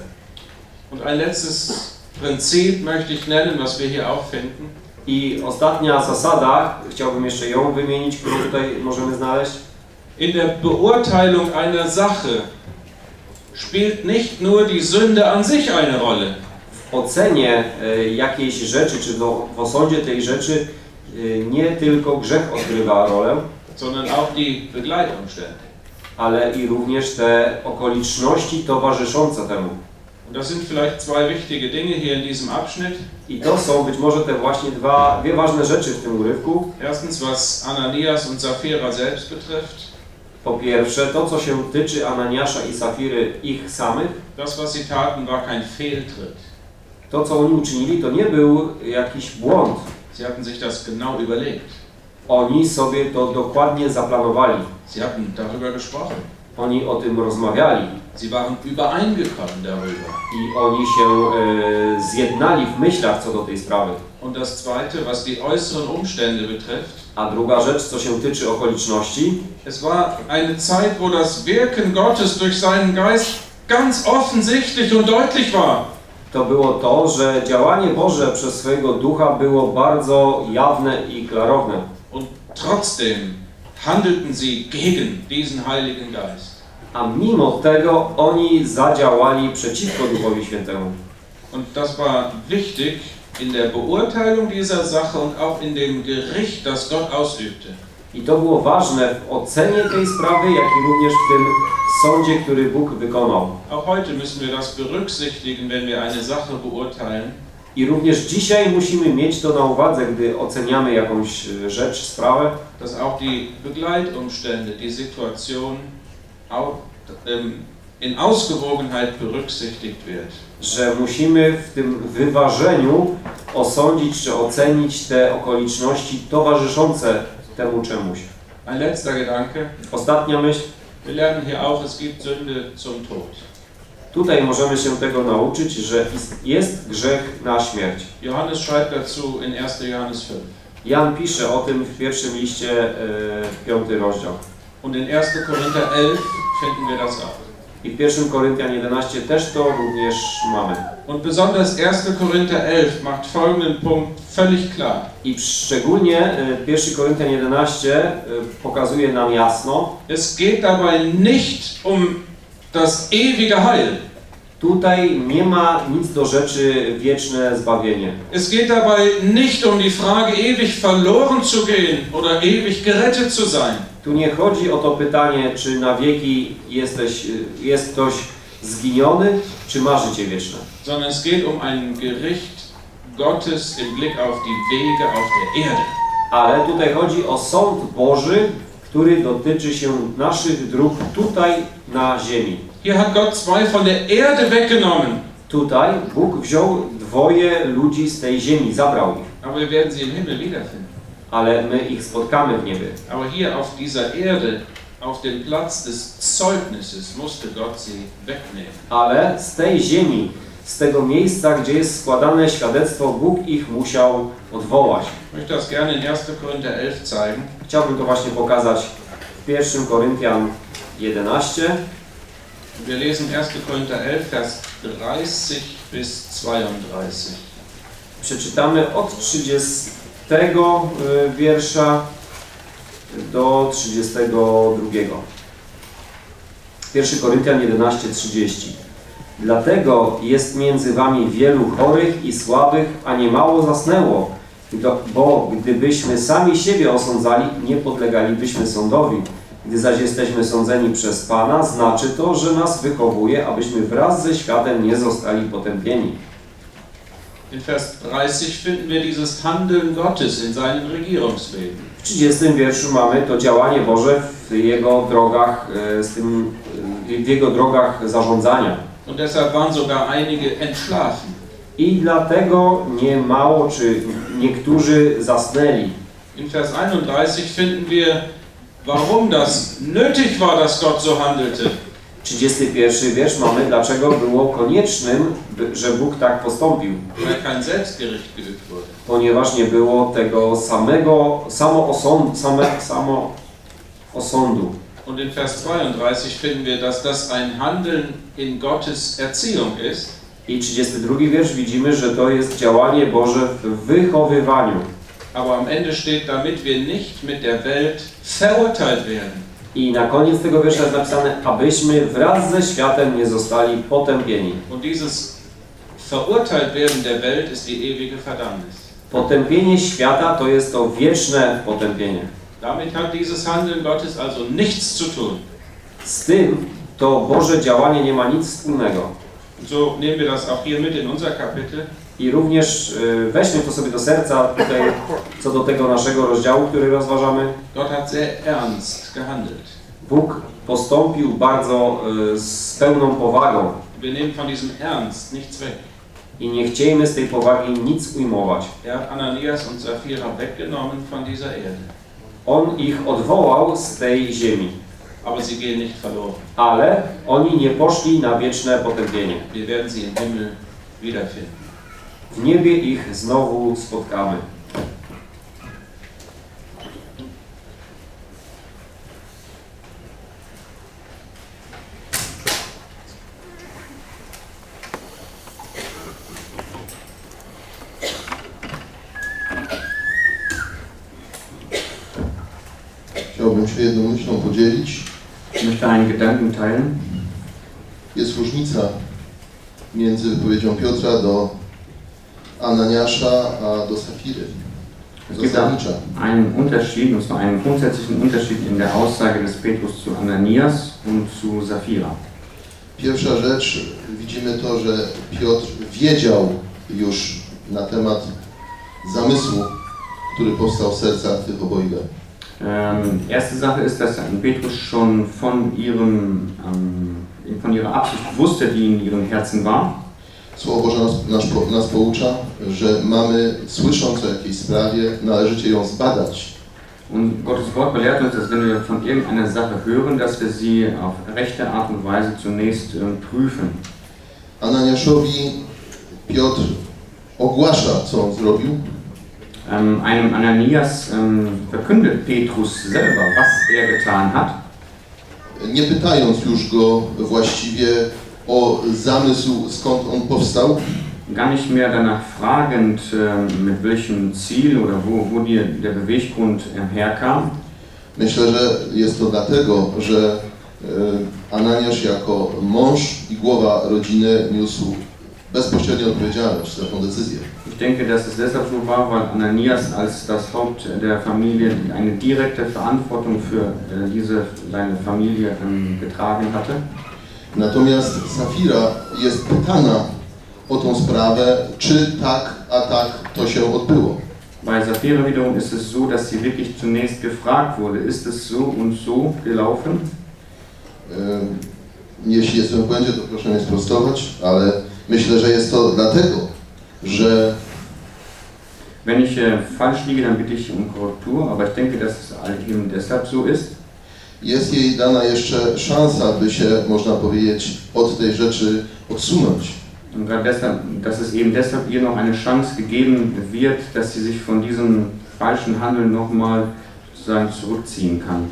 Und ein letztes Prinzip möchte ich nennen, was wir hier auch finden. I ostatnia zasada, chciałbym jeszcze ją wymienić, którą tutaj możemy znaleźć. In der Beurteilung einer Sache spielt nicht nur die Sünde an sich eine Rolle, W ocenie y, jakiejś rzeczy, czy w osądzie tej rzeczy y, nie tylko grzech odgrywa rolę, sondern auch die Begleitumstände. ale i również te okoliczności towarzyszące temu. Und das sind vielleicht zwei wichtige Dinge hier in diesem Abschnitt. I to są być może te właśnie dwa, dwie ważne rzeczy w tym urywku. Erstens, was Ananias und Sapphira selbst betrifft. Po pierwsze, to co się tyczy Ananiasza i Safiry ich samych, Das, was sie taten, war kein Fehltritt. to co oni uczynili, to nie był jakiś błąd. Sie hatten sich das genau überlegt. Oni sobie to dokładnie zaplanowali. Sie hatten darüber gesprochen. Oni o tym rozmawiali Sie waren übereingekommen darüber. i oni się e, zjednali w myślach co do tej sprawy. Und das Zweite, was die äußeren Umstände betrifft, A druga rzecz, co się tyczy okoliczności, es war eine Zeit, wo das Wirken Gottes durch seinen Geist ganz offensichtlich und deutlich war. to było to, że działanie Boże przez swojego ducha było bardzo jawne i klarowne. Und trotzdem handelten sie gegen diesen Heiligen Geist. A mimo tego oni zadziałali przeciwko Duchowi Świętemu. Und das war wichtig in der Beurteilung dieser Sache und auch in dem Gericht, das Gott ausübte. I to było ważne w ocenie tej sprawy, jak i również w tym sądzie, który Bóg wykonał. Auch heute müssen wir das berücksichtigen, wenn wir eine Sache beurteilen. I również dzisiaj musimy mieć to na uwadze, gdy oceniamy jakąś e, rzecz, sprawę, dass auch die Begleitumstände, die Situation au- ähm, in Ausgewogenheit berücksichtigt wird. że musimy w tym wyważeniu osądzić czy ocenić te okoliczności towarzyszące temu czemuś. Ein letzter Gedanke. Ostatnia myśl. Wir lernen hier auch, es gibt Sünde zum Tod. Tutaj możemy się tego nauczyć, że jest grzech na śmierć. Johannes schreibt dazu in 1. Johannes 5. Jan pisze o tym w pierwszym liście, e, piąty rozdział. Und in 1. Korinther 11 finden wir das auch. I w pierwszym Koryntian 11 też to również mamy. Und besonders 1. Korinther 11 macht folgenden Punkt völlig klar. I szczególnie e, 1 Koryntian 11 e, pokazuje nam jasno, Es geht dabei nicht um das ewige Heil. Tutaj nie ma nic do rzeczy wieczne zbawienie. Es geht dabei nicht um die Frage, ewig verloren zu gehen oder ewig gerettet zu sein. Tu nie chodzi o to pytanie, czy na wieki jesteś, jest ktoś zginiony, czy ma życie wieczne. sondern es geht um ein Gericht Gottes im Blick auf die Wege auf der Erde. Ale tutaj chodzi o sąd Boży, który dotyczy się naszych dróg tutaj na ziemi. Hier hat Gott zwei von der Erde weggenommen, Tutaj Bóg wziął dwoje ludzi z tej ziemi, zabrał ich, aber wir werden sie im Himmel wiederfinden. ale my ich spotkamy w niebie. Aber hier auf dieser Erde, auf dem Platz des Zeugnisses, musste Gott sie wegnehmen. Ale z tej ziemi, z tego miejsca, gdzie jest składane świadectwo, Bóg ich musiał odwołać. Möchte das gerne in 1. Korinther 11 zeigen. Chciałbym to właśnie pokazać w 1 Koryntian 11. Wir lesen 1. Korinther 11, Vers 30 bis 32. Przeczytamy od 30 y, wiersza do 32. 1 Koryntian 11:30. Dlatego jest między wami wielu chorych i słabych, a niemało zasnęło. Gdo- Bo gdybyśmy sami siebie osądzali, nie podlegalibyśmy sądowi. Gdy zaś jesteśmy sądzeni przez Pana, znaczy to, że nas wychowuje, abyśmy wraz ze światem nie zostali potępieni. In Vers 30 finden wir dieses Handeln Gottes in seinem Regierungswesen. W 30 wierszu mamy to działanie Boże w Jego drogach, e, z tym, e, w Jego drogach zarządzania. Und deshalb waren sogar einige entschlafen. I dlatego nie mało, czy niektórzy zasnęli. In Vers 31 finden wir, warum das nötig war, dass Gott so handelte. 31 wiersz mamy, dlaczego było koniecznym, że Bóg tak postąpił. Ponieważ nie było tego samego, samo, osąd, same, samo osądu. Und in Vers 32 finden wir, dass das ein Handeln in Gottes Erziehung ist. I 32 wiersz widzimy, że to jest działanie Boże w wychowywaniu. Aber am Ende steht, damit wir nicht mit der Welt verurteilt werden. I na koniec tego wiersza jest napisane, abyśmy wraz ze światem nie zostali potępieni. Und dieses verurteilt werden der Welt ist die ewige Verdammnis. Potępienie świata to jest to wieczne potępienie. Damit hat dieses Handeln Gottes also nichts zu tun. Z tym to Boże działanie nie ma nic wspólnego. So nehmen wir das auch hier mit in unser Kapitel. I również y, weźmy to sobie do serca tutaj, co do tego naszego rozdziału, który rozważamy. Gott hat sehr ernst gehandelt. Bóg postąpił bardzo y, z pełną powagą Wir nehmen von diesem Ernst nichts weg. i nie chciejmy z tej powagi nic ujmować. Er hat Ananias und Sapphira weggenommen von dieser Erde. On ich odwołał z tej ziemi, Aber sie gehen nicht verloren. ale oni nie poszli na wieczne potępienie. Wir werden sie im Himmel wiederfinden. W niebie ich znowu spotkamy. Chciałbym się jedną myślą podzielić. Möchte einen Gedanken teilen. Jest różnica między wypowiedzią Piotra do Ananiasza, a do Safiry. Es gibt Zasadnicza. einen Unterschied, und zwar einen grundsätzlichen Unterschied in der Aussage des Petrus zu Ananias und zu Sapphira. Pierwsza rzecz, widzimy to, że Piotr wiedział już na temat zamysłu, który powstał w sercach tych obojga. Ähm, erste Sache ist, dass Petrus schon von, ihrem, ähm, von ihrer Absicht wusste, die in ihrem Herzen war. Słowo Boże nas, nas, nas poucza, że mamy, słysząc o jakiejś sprawie, należycie ją zbadać. Und Gottes Wort belehrt uns, dass wenn wir von irgendeiner Sache hören, dass wir sie auf rechte Art und Weise zunächst ähm, prüfen. Ananiaszowi Piotr ogłasza, co on zrobił, Ähm, einem Ananias ähm, verkündet Petrus selber, was er getan hat. nie pytając już go właściwie o zamysł, skąd on powstał, Gar nicht mehr danach fragend, ähm, mit welchem Ziel oder wo, wo die, der Beweggrund herkam. Myślę, że jest to dlatego, że e, Ananiasz jako mąż i głowa rodziny niósł bezpośrednią odpowiedzialność za tą decyzję. Ich denke, dass es deshalb so war, weil Ananias als das Haupt der Familie eine direkte Verantwortung für äh, diese seine Familie ähm, getragen hatte. Natomiast Safira jest pytana o tą sprawę, czy tak, a tak to się odbyło. Bei Sapphira wiederum ist es so, dass sie wirklich zunächst gefragt wurde, ist es so und so gelaufen? Jeśli jestem w błędzie, to proszę mnie sprostować, ale myślę, że jest to dlatego, że Wenn ich äh, falsch liege, dann bitte ich um Korrektur, aber ich denke, dass es eben deshalb so ist, jest jej dana jeszcze szansa, by się, można powiedzieć, od tej rzeczy odsunąć. Und gerade deshalb, dass es eben deshalb ihr noch eine Chance gegeben wird, dass sie sich von diesem falschen Handeln nochmal sozusagen zurückziehen kann.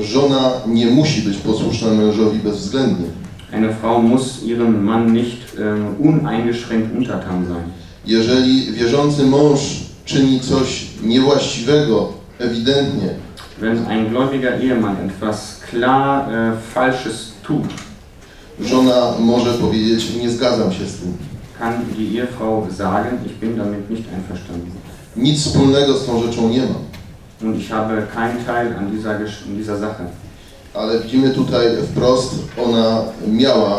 Żona nie musi być posłuszna mężowi bezwzględnie. Eine Frau muss ihrem Mann nicht äh, uneingeschränkt untertan sein. Jeżeli wierzący mąż czyni coś niewłaściwego, ewidentnie, Wenn ein gläubiger Ehemann etwas klar äh, Falsches tut, żona może powiedzieć, nie zgadzam się z tym. kann die Ehefrau sagen, ich bin damit nicht einverstanden. Nic wspólnego z tą rzeczą nie mam. Und ich habe keinen Teil an dieser, an dieser Sache. Ale widzimy tutaj wprost, ona miała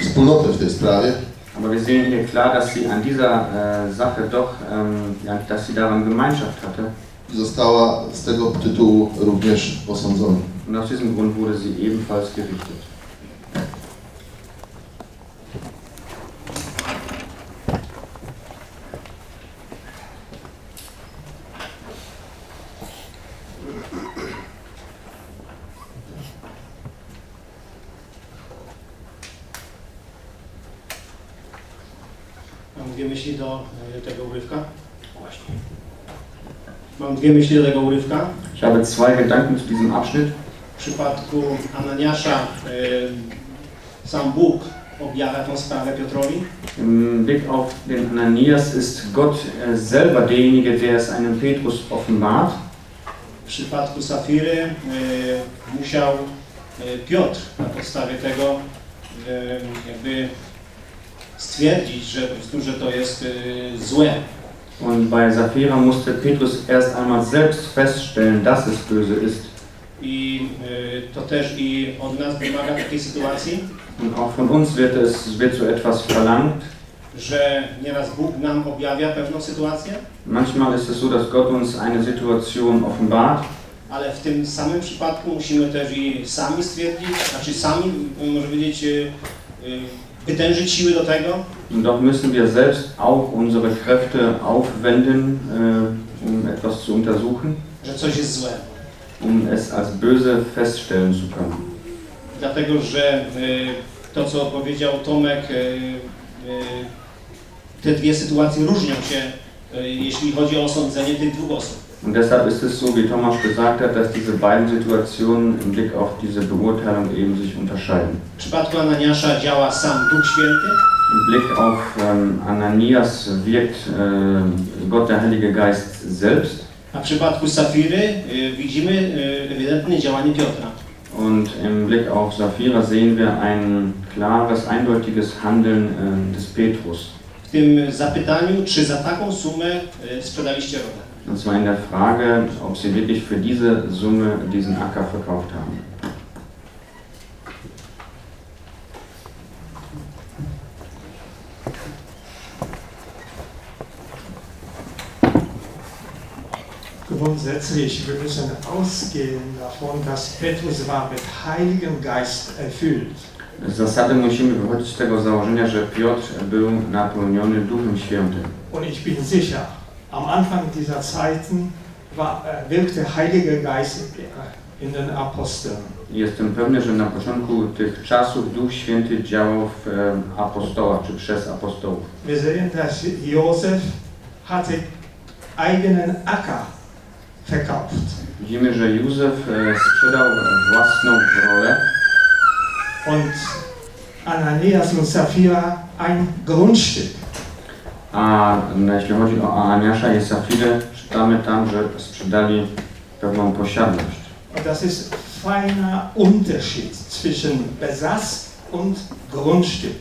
wspólnotę w tej sprawie, Aber wir sehen hier klar, dass sie an dieser äh, Sache doch, ähm, dass sie daran Gemeinschaft hatte. Została z tego tytułu również osądzona. Und aus diesem Grund wurde sie ebenfalls gerichtet. Mam dwie myśli do e, tego urywka. Właśnie. Mam dwie myśli do tego urywka. Ich habe zwei Gedanken zu diesem Abschnitt. W przypadku Ananiasza e, sam Bóg objawia tą sprawę Piotrowi. Im Blick auf den Ananias ist Gott äh, selber derjenige, der es einem Petrus offenbart. W przypadku Safiry e, musiał e, Piotr na podstawie tego e, jakby stwierdzić, że że to jest złe. Und bei Sapphira musste Petrus erst einmal selbst feststellen, dass es böse ist. I e, to też i od nas wymaga takiej sytuacji, Und auch von uns wird, es, wird so etwas verlangt. że nieraz Bóg nam objawia pewną sytuację, Manchmal ist es so, dass Gott uns eine Situation offenbart, ale w tym samym przypadku musimy też i sami stwierdzić, znaczy sami, y, może powiedzieć, y, y, wytężyć siły do tego, Und doch müssen wir selbst auch unsere Kräfte aufwenden, äh, um etwas zu untersuchen, że coś jest złe. um es als böse feststellen zu können. Dlatego, że y, to, co powiedział Tomek, y, y, te dwie sytuacje różnią się, jeśli chodzi o osądzenie tych dwóch osób. Und deshalb ist es so, wie Thomas gesagt hat, dass diese beiden Situationen im Blick auf diese Beurteilung eben sich unterscheiden. W przypadku Ananiasza działa sam Duch Święty, Im Blick auf ähm, Ananias wirkt äh, Gott der Heilige Geist selbst a w przypadku Safiry y, widzimy y, ewidentne działanie Piotra. und im Blick auf Sapphira sehen wir ein klares, eindeutiges Handeln äh, des Petrus. W tym zapytaniu, czy za taką sumę y, sprzedaliście rodę. Und zwar in der Frage, ob sie wirklich für diese Summe diesen Acker verkauft haben. Grundsätzlich, wir müssen ausgehen davon, dass Petrus war mit Heiligem Geist erfüllt. Z zasady musimy wychodzić z tego założenia, że Piotr był napełniony Duchem Świętym. Und ich bin sicher, am Anfang dieser Zeiten war, äh, wirkte Heiliger Geist in, den Aposteln. Jestem pewny, że na początku tych czasów Duch Święty działał w apostołach, czy przez apostołów. Wir sehen, dass Josef hatte eigenen Acker verkauft. Widzimy, że Józef e, sprzedał własną rolę, Und Ananias und Sapphira ein Grundstück. A jeśli chodzi o Ananiasza i Safirę, czytamy tam, że sprzedali pewną posiadłość. Das ist feiner Unterschied zwischen Besatz und Grundstück.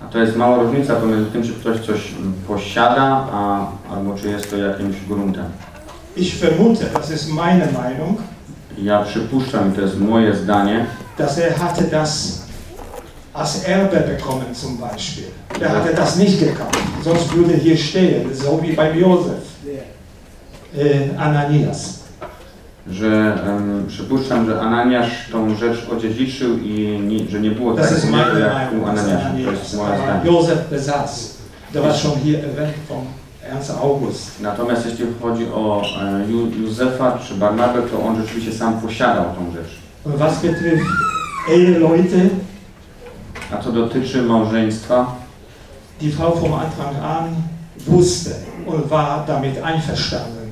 A to jest mała różnica pomiędzy tym, czy ktoś coś posiada, a, albo czy jest to jakimś gruntem. Ich vermute, das ist meine Meinung, Ja przypuszczam, to jest moje zdanie, dass er hatte das als Erbe bekommen zum Beispiel. Er hatte das nicht gekauft, sonst würde hier stehen, so wie beim Josef. äh, Ananias. że em, przypuszczam, że Ananiasz tą rzecz odziedziczył i nie, że nie było Das tak jak u Ananiasza. To Ananias. jest moje zdanie. Josef besaß. Da war schon hier erwähnt vom Ernst August. Natomiast jeśli chodzi o e, Józefa czy Barnabę, to on rzeczywiście sam posiadał tą rzecz. Was betrifft Eheleute, A co dotyczy małżeństwa, die Frau vom Anfang an wusste und war damit einverstanden.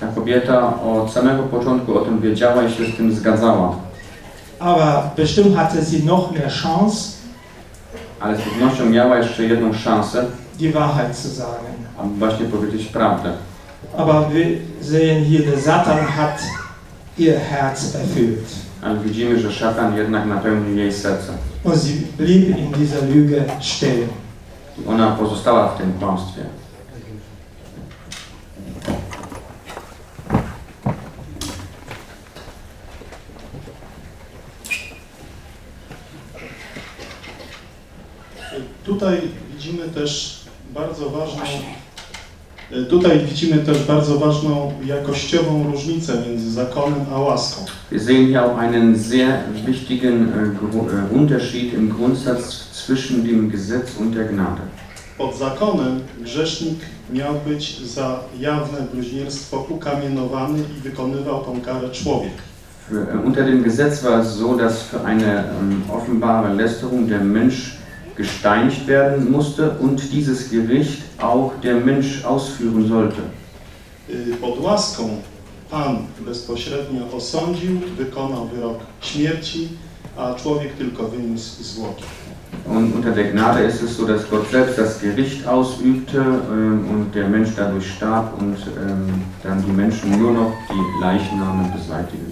ta kobieta od samego początku o tym wiedziała i się z tym zgadzała. Aber bestimmt hatte sie noch mehr Chance, Ale z pewnością miała jeszcze jedną szansę, die Wahrheit zu sagen. aby właśnie powiedzieć prawdę. Aber wir sehen hier, der Satan hat ihr Herz erfüllt. Ale widzimy, że szatan jednak napełnił jej serce. Blieb in dieser Lüge stehen. Ona pozostała w tym kłamstwie. Tutaj widzimy też bardzo ważną Tutaj widzimy też bardzo ważną jakościową różnicę między zakonem a łaską. Wir sehen hier auch einen sehr wichtigen äh, äh, Unterschied im Grundsatz zwischen dem Gesetz und der Gnade. Pod zakonem grzesznik miał być za jawne bluźnierstwo ukamienowany i wykonywał tą karę człowiek. Für, äh, unter dem Gesetz war es so, dass für eine ähm, offenbare Lästerung der Mensch gesteinigt werden musste und dieses Gericht auch der Mensch ausführen sollte. Pod łaską Pan bezpośrednio osądził, wykonał wyrok śmierci, a człowiek tylko wyniósł zwłoki. Und unter der Gnade ist es so, dass Gott selbst das Gericht ausübte ähm, und der Mensch dadurch starb und ähm, dann die Menschen nur noch die Leichname beseitigen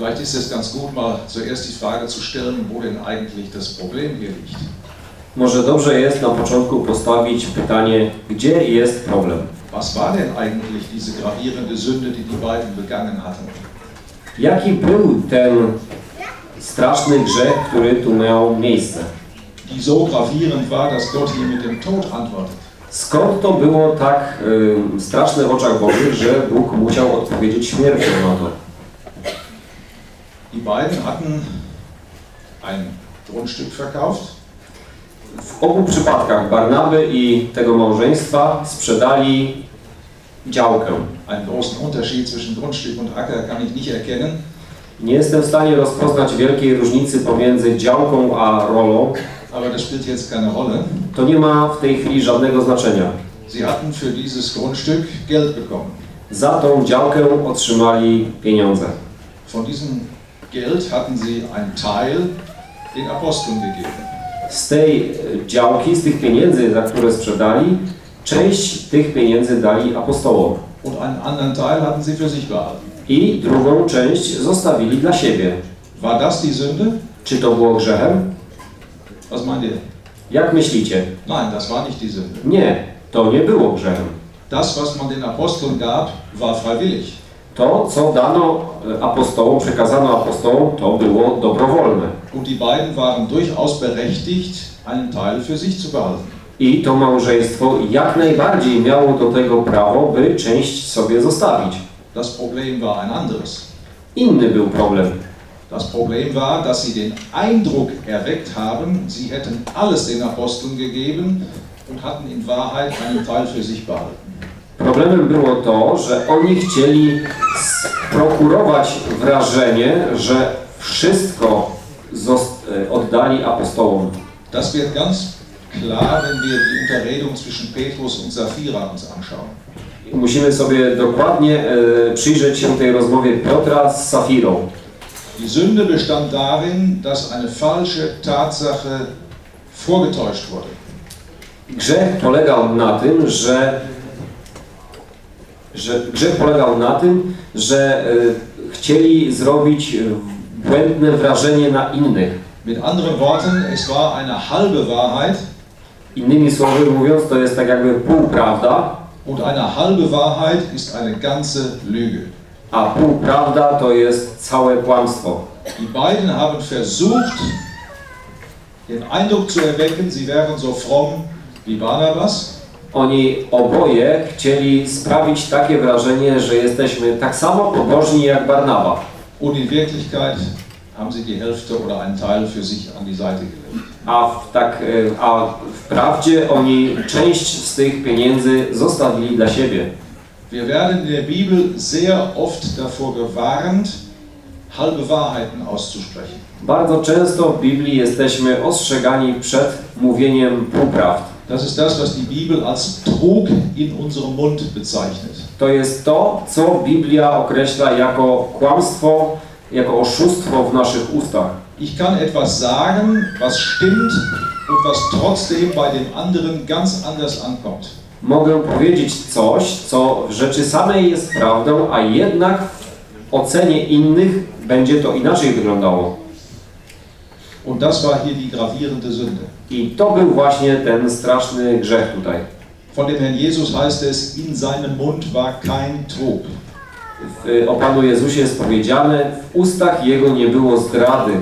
Vielleicht ist es ganz gut, mal zuerst die Frage zu stellen, wo denn eigentlich das Problem hier liegt. Może dobrze jest na początku postawić pytanie, gdzie jest problem? Was war denn eigentlich diese gravierende Sünde, die die beiden begangen hatten? Jaki był ten straszny grzech, który tu miał miejsce? Die so gravierend war, dass Gott hier mit dem Tod antwortet. Skąd to było tak y, straszne w oczach Bożych, że Bóg musiał odpowiedzieć śmiercią na to? Die beiden hatten ein Grundstück verkauft W obu przypadkach Barnaby i tego małżeństwa sprzedali działkę. Einen großen Unterschied zwischen Grundstück und Acker kann ich nicht erkennen. Nie jestem w stanie rozpoznać wielkiej różnicy pomiędzy działką a rolą. Aber das spielt jetzt keine Rolle. To nie ma w tej chwili żadnego znaczenia. Sie hatten für dieses Grundstück Geld bekommen. Za tą działkę otrzymali pieniądze. Von diesem Geld hatten sie einen Teil den Aposteln gegeben. Z tej e, działki, z tych pieniędzy, za które sprzedali, część tych pieniędzy dali apostołom. Und einen anderen Teil hatten sie für sich behalten. I drugą część zostawili dla siebie. War das die Sünde? Czy to było grzechem? Was meint ihr? Jak myślicie? Nein, das war nicht die Sünde. Nie, to nie było grzechem. Das, was man den Aposteln gab, war freiwillig. To, co dano e, apostołom, przekazano apostołom, to było dobrowolne. Und die beiden waren durchaus berechtigt, einen Teil für sich zu behalten. I to małżeństwo jak najbardziej miało do tego prawo, by część sobie zostawić. Das Problem war ein anderes. Inny był problem. Das Problem war, dass sie den Eindruck erweckt haben, sie hätten alles den Aposteln gegeben und hatten in Wahrheit einen Teil für sich behalten. Problemem było to, że oni chcieli prokurować wrażenie, że wszystko e, oddali apostołom. Das wird ganz klar, wenn wir die Unterredung zwischen Petrus und Sapphira uns anschauen. Musimy sobie dokładnie e, przyjrzeć się tej rozmowie Piotra z Safirą. Die Sünde bestand darin, dass eine falsche Tatsache vorgetäuscht wurde. Grzech polegał na tym, że, że grzech polegał na tym, że e, chcieli zrobić błędne wrażenie na innych. Mit anderen Worten, es war eine halbe Wahrheit Innymi słowy mówiąc, to jest tak jakby półprawda, und eine halbe Wahrheit ist eine ganze Lüge. a półprawda to jest całe kłamstwo. Die beiden haben versucht, den Eindruck zu erwecken, sie wären so fromm wie Barnabas. Oni oboje chcieli sprawić takie wrażenie, że jesteśmy tak samo pobożni jak Barnaba. Und in Wirklichkeit haben sie die Hälfte oder einen Teil für sich an die Seite gelegt. A w, tak, e, a w prawdzie oni część z tych pieniędzy zostawili dla siebie. Wir werden in der Bibel sehr oft davor gewarnt, halbe Wahrheiten auszusprechen. Bardzo często w Biblii jesteśmy ostrzegani przed mówieniem półprawd. Das ist das, was die Bibel als Trug in unserem Mund bezeichnet. To jest to, co Biblia określa jako kłamstwo, jako oszustwo w naszych ustach. Ich kann etwas sagen, was stimmt und was trotzdem bei dem anderen ganz anders ankommt. Mogę powiedzieć coś, co w rzeczy samej jest prawdą, a jednak w ocenie innych będzie to inaczej wyglądało. Und das war hier die gravierende Sünde. I to był właśnie ten straszny grzech tutaj. Von dem Herrn Jesus heißt es, in seinem Mund war kein Trug. W, o Panu Jezusie jest powiedziane, w ustach Jego nie było zdrady.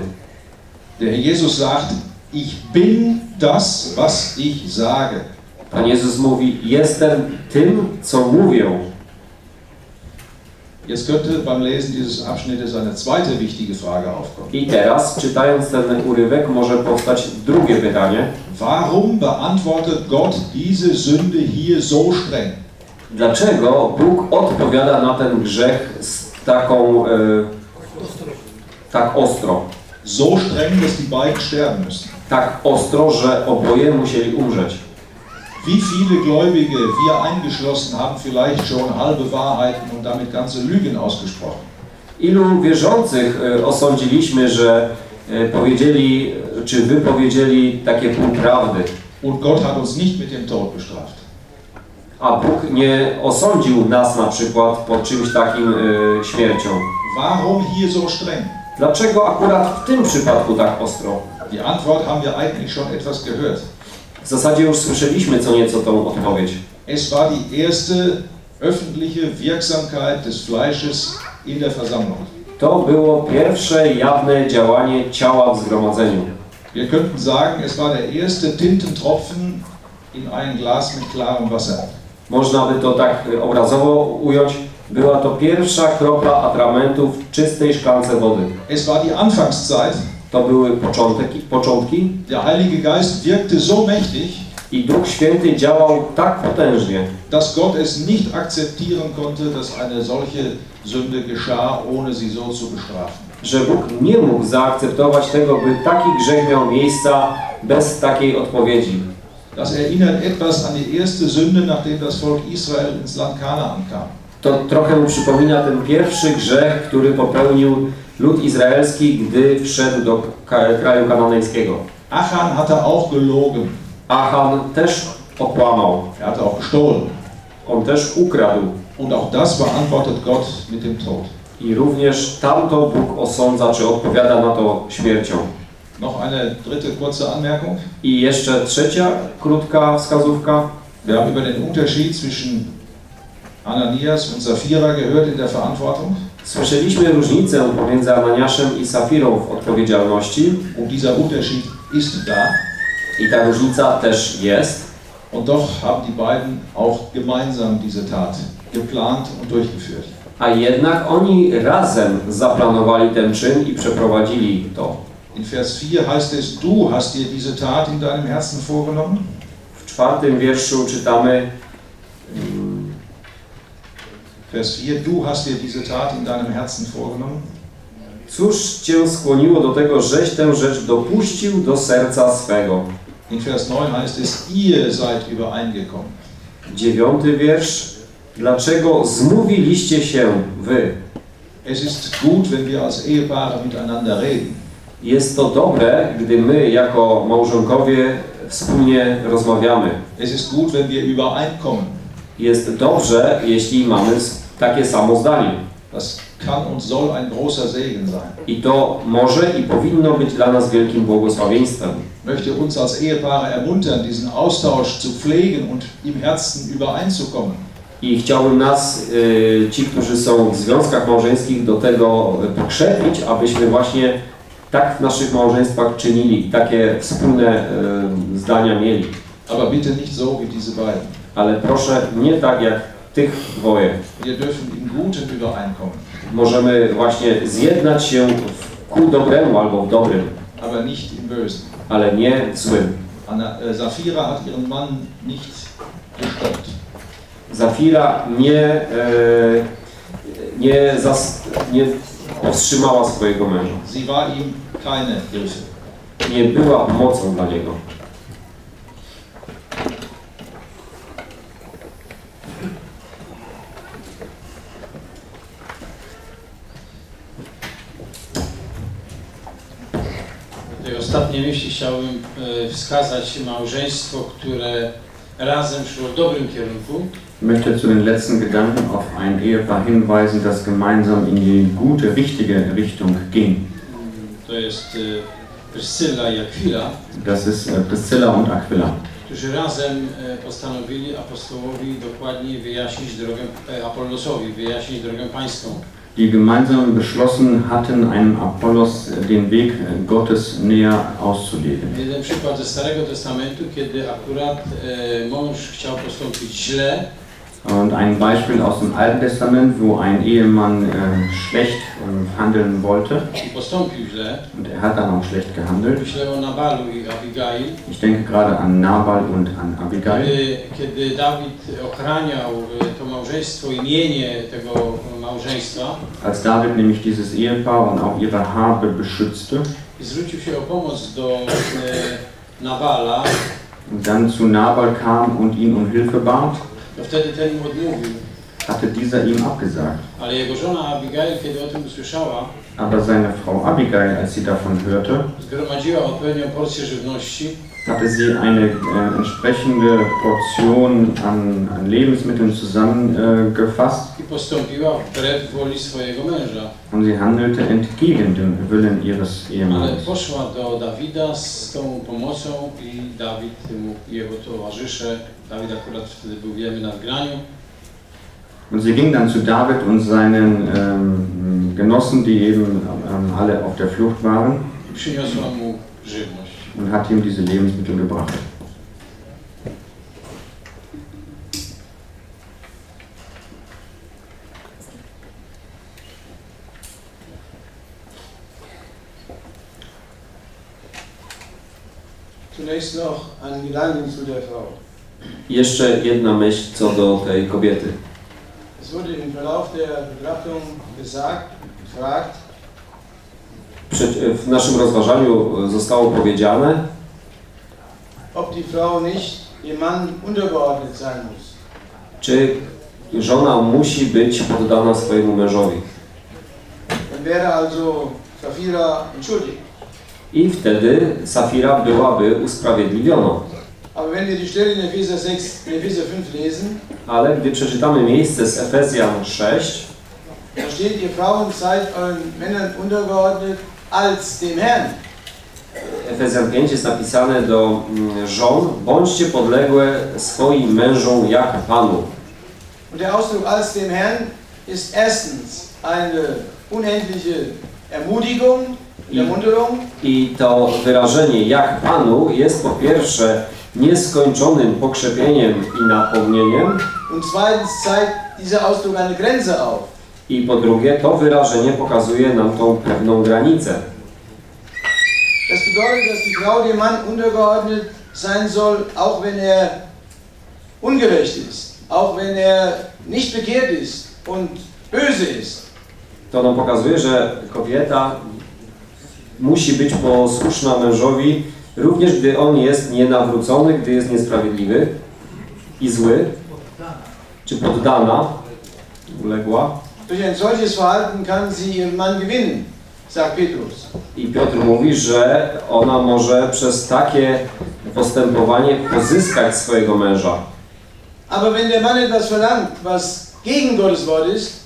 Der Herr Jesus sagt, ich bin das, was ich sage. Pan Jezus mówi, jestem tym, co mówię. Jetzt könnte beim Lesen dieses Abschnittes eine zweite wichtige Frage aufkommen. I teraz, czytając ten urywek, może powstać drugie pytanie. Warum beantwortet Gott diese Sünde hier so streng? Dlaczego Bóg odpowiada na ten grzech z taką, e, tak ostro? So streng, dass die beiden sterben müssen. Tak ostro, że oboje musieli umrzeć. Wie viele Gläubige, wir eingeschlossen, haben vielleicht schon halbe Wahrheiten und damit ganze Lügen ausgesprochen. Ilu wierzących e, osądziliśmy, że e, powiedzieli, czy wypowiedzieli takie półprawdy, Und Gott hat uns nicht mit dem Tod bestraft. a Bóg nie osądził nas na przykład po czymś takim e, śmiercią. Warum hier so streng? Dlaczego akurat w tym przypadku tak ostro? Die Antwort haben wir eigentlich schon etwas gehört. W zasadzie już słyszeliśmy co nieco tą odpowiedź. Es war die erste öffentliche Wirksamkeit des Fleisches in der Versammlung. To było pierwsze jawne działanie ciała w zgromadzeniu. Wir könnten sagen, es war der erste Tintentropfen in ein Glas mit klarem Wasser. Można by to tak e, obrazowo ująć. Była to pierwsza kropla atramentu w czystej szklance wody. Es war die Anfangszeit. To były początki, początki Der Heilige Geist wirkte so mächtig, i Duch Święty działał tak potężnie, dass Gott es nicht akzeptieren konnte, dass eine solche Sünde geschah, ohne sie so zu bestrafen. że Bóg nie mógł zaakceptować tego, by taki grzech miał miejsca bez takiej odpowiedzi. Das erinnert etwas an die erste Sünde, nachdem das Volk Israel ins Land Kanaan kam. To trochę przypomina ten pierwszy grzech, który popełnił lud izraelski, gdy wszedł do kraju kananejskiego. Achan hatte auch gelogen. Achan też okłamał, Er hatte auch gestohlen. on też ukradł Und auch das beantwortet Gott mit dem Tod. i również tamto Bóg osądza, czy odpowiada na to śmiercią. Noch eine dritte kurze Anmerkung. I jeszcze trzecia krótka wskazówka. Wir haben über den Unterschied zwischen Ananias und Sapphira gehört in der Verantwortung. Słyszeliśmy różnicę pomiędzy Ananiaszem i Safirą w odpowiedzialności Und dieser Unterschied ist da. i ta różnica też jest. Und doch haben die beiden auch gemeinsam diese Tat geplant und durchgeführt. A jednak oni razem zaplanowali ten czyn i przeprowadzili to. In Vers 4 heißt es, du hast dir diese Tat in deinem Herzen vorgenommen. W czwartym wierszu czytamy Vers 4, du hast dir diese Tat in deinem Herzen vorgenommen. Cóż cię skłoniło do tego, żeś tę rzecz dopuścił do serca swego? In Vers 9 heißt es, ihr seid übereingekommen. Dziewiąty wiersz. Dlaczego zmówiliście się wy? Es ist gut, wenn wir als Ehepaare miteinander reden. Jest to dobre, gdy my jako małżonkowie wspólnie rozmawiamy. Es ist gut, wenn wir übereinkommen. Jest dobrze, jeśli mamy takie samo zdanie. Das kann und soll ein großer Segen sein. I to może i powinno być dla nas wielkim błogosławieństwem. Möchte uns als Ehepaare ermuntern, diesen Austausch zu pflegen und im Herzen übereinzukommen. I chciałbym nas, y, ci, którzy są w związkach małżeńskich, do tego pokrzepić, abyśmy właśnie tak w naszych małżeństwach czynili takie wspólne y, zdania mieli. Aber bitte nicht so wie diese beiden. Ale proszę, nie tak jak tych dwoje. Możemy właśnie zjednać się w ku dobremu albo w dobrym, aber nicht im Bösen. ale nie w złym. Anna, äh, Sapphira hat ihren Mann nicht gestoppt. Zafira nie, e, nie, zas, nie powstrzymała swojego męża. Sie war ihm keine Hilfe. Nie była pomocą dla niego. W tej ostatniej myśli chciałbym e, wskazać małżeństwo, które razem szło w dobrym kierunku. Ich möchte zu den letzten Gedanken auf ein Ehepaar hinweisen, das gemeinsam in die gute, richtige Richtung ging. To jest e, Priscylla i Aquila, Das ist äh, Priscilla und Aquila. którzy razem e, postanowili apostołowi dokładnie wyjaśnić drogę, Apollosowi wyjaśnić drogę pańską. Die gemeinsam beschlossen hatten, einem Apollos den Weg äh, Gottes näher auszulegen. Jeden przykład ze Starego Testamentu, kiedy akurat e, mąż chciał postąpić źle, Und ein Beispiel aus dem Alten Testament, wo ein Ehemann äh, schlecht äh, handeln wollte. Und er hat dann auch schlecht gehandelt. Ich denke gerade an Nabal und an Abigail. Kiedy, kiedy Dawid ochraniał e, to małżeństwo, imienie tego małżeństwa Als David nämlich dieses Ehepaar und auch ihre Habe beschützte i zwrócił się o pomoc do e, und dann zu Nabal kam und ihn um Hilfe bat, to wtedy ten mu odmówił. hatte dieser ihm abgesagt. Ale jego żona Abigail, kiedy o tym usłyszała, Aber seine Frau Abigail, als sie davon hörte, zgromadziła odpowiednią porcję żywności hatte sie eine äh, entsprechende Portion an, an Lebensmitteln zusammengefasst i postąpiła wbrew woli swojego męża. und sie handelte entgegen dem Willen ihres Ale Ehemanns. poszła do Dawida z tą pomocą i Dawid mu, jego towarzysze, Dawid akurat wtedy był wiemy na wgraniu, Und sie ging dann zu David und seinen ähm, Genossen, die eben ähm, alle auf der Flucht waren, i przyniosła mu żywność. Und hat ihm diese Lebensmittel gebracht. Zunächst noch ein Gedanken zu der Frau. Jeszcze jedna myśl co do tej kobiety. Es wurde im Verlauf der Betrachtung gesagt, gefragt, W naszym rozważaniu zostało powiedziane, ob die Frau nicht dem Mann untergeordnet sein muss. czy żona musi być poddana swojemu mężowi. Dann wäre also Sapphira entschuldigt. I wtedy Safira byłaby usprawiedliwiona. Aber wenn wir die Stelle in Epheser 6, in Epheser 5 lesen, Ale gdy przeczytamy miejsce z Efezjan 6, da steht, ihr Frauen seid euren Männern untergeordnet als dem Herrn. Efezjan 5 jest napisane do mm, żon, bądźcie podległe swoim mężom jak Panu. Und der Ausdruck als dem Herrn ist erstens eine unendliche Ermutigung, Ermunterung. I to wyrażenie jak Panu jest po pierwsze nieskończonym pokrzepieniem i napomnieniem, Und zweitens zeigt dieser Ausdruck eine Grenze auf. I po drugie to wyrażenie pokazuje nam tą pewną granicę. Das bedeutet, dass die Frau dem Mann untergeordnet sein soll, auch wenn er ungerecht ist, auch wenn er nicht bekehrt ist und böse ist. To nam pokazuje, że kobieta musi być posłuszna mężowi, również gdy on jest nienawrócony, gdy jest niesprawiedliwy i zły, czy poddana, uległa. Durch ein solches Verhalten kann sie ihren Mann gewinnen, sagt Petrus. I Piotr mówi, że ona może przez takie postępowanie pozyskać swojego męża. Aber wenn der Mann etwas verlangt, was gegen Gottes Wort ist,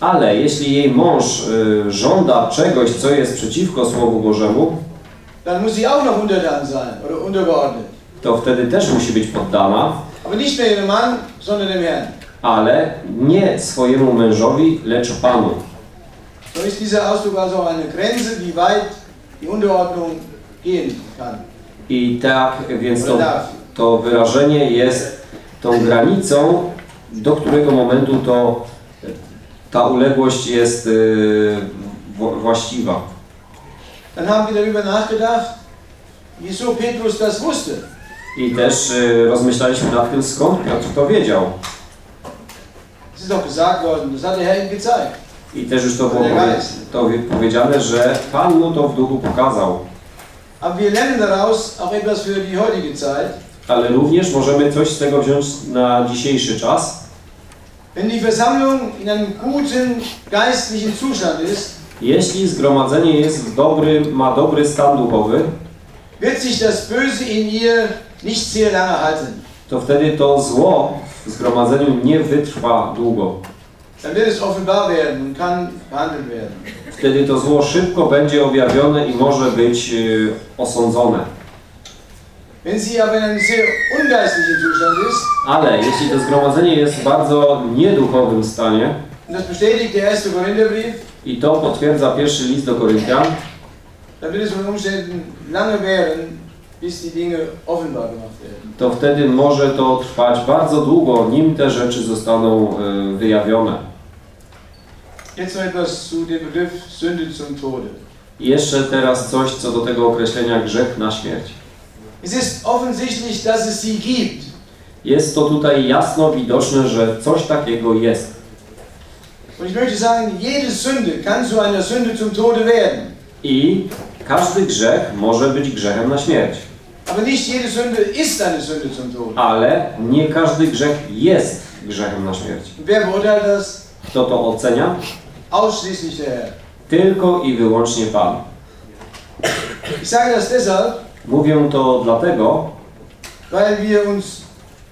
Ale jeśli jej mąż y, żąda czegoś, co jest przeciwko Słowu Bożemu, dann muss sie auch noch untertan sein oder untergeordnet. to wtedy też musi być poddana, Aber nicht mehr ihrem Mann, sondern dem Herrn. Ale nie swojemu mężowi, lecz Panu. So ist dieser Ausdruck also eine Grenze, wie weit die Unterordnung gehen kann I tak więc to, to wyrażenie jest tą granicą, do którego momentu to ta uległość jest y, wła- właściwa. Dann haben wir darüber nachgedacht, wieso Petrus das wusste. I też y, rozmyślaliśmy nad tym, skąd Piotr to wiedział. Es ist doch gesagt worden, das hat der Herr ihm gezeigt. I też już to było to wi- powiedziane, że Pan mu to w duchu pokazał. Aber wir lernen daraus auch etwas für die heutige Zeit. Ale również możemy coś z tego wziąć na dzisiejszy czas. Wenn die Versammlung in einem guten geistlichen Zustand ist, Jeśli zgromadzenie jest w dobry, ma dobry stan duchowy, wird sich das Böse in ihr nicht sehr lange halten. to wtedy to zło zgromadzeniu nie wytrwa długo. Wtedy to zło szybko będzie objawione i może być y, osądzone. Ale jeśli to zgromadzenie jest w bardzo nieduchowym stanie, i to potwierdza pierwszy list do Koryntian, dann wird es unter Umständen lange währen, to wtedy może to trwać bardzo długo, nim te rzeczy zostaną y, wyjawione. Jeszcze teraz coś co do tego określenia grzech na śmierć. Jest to tutaj jasno widoczne, że coś takiego jest. I każdy grzech może być grzechem na śmierć. Aber nicht jede Sünde ist eine Sünde zum Tode. Ale nie każdy grzech jest grzechem na śmierć. Wer beurteilt das? Kto to ocenia? Ausschließlich der Herr. Tylko i wyłącznie Pan. Ich sage das deshalb, Mówię to dlatego, weil wir uns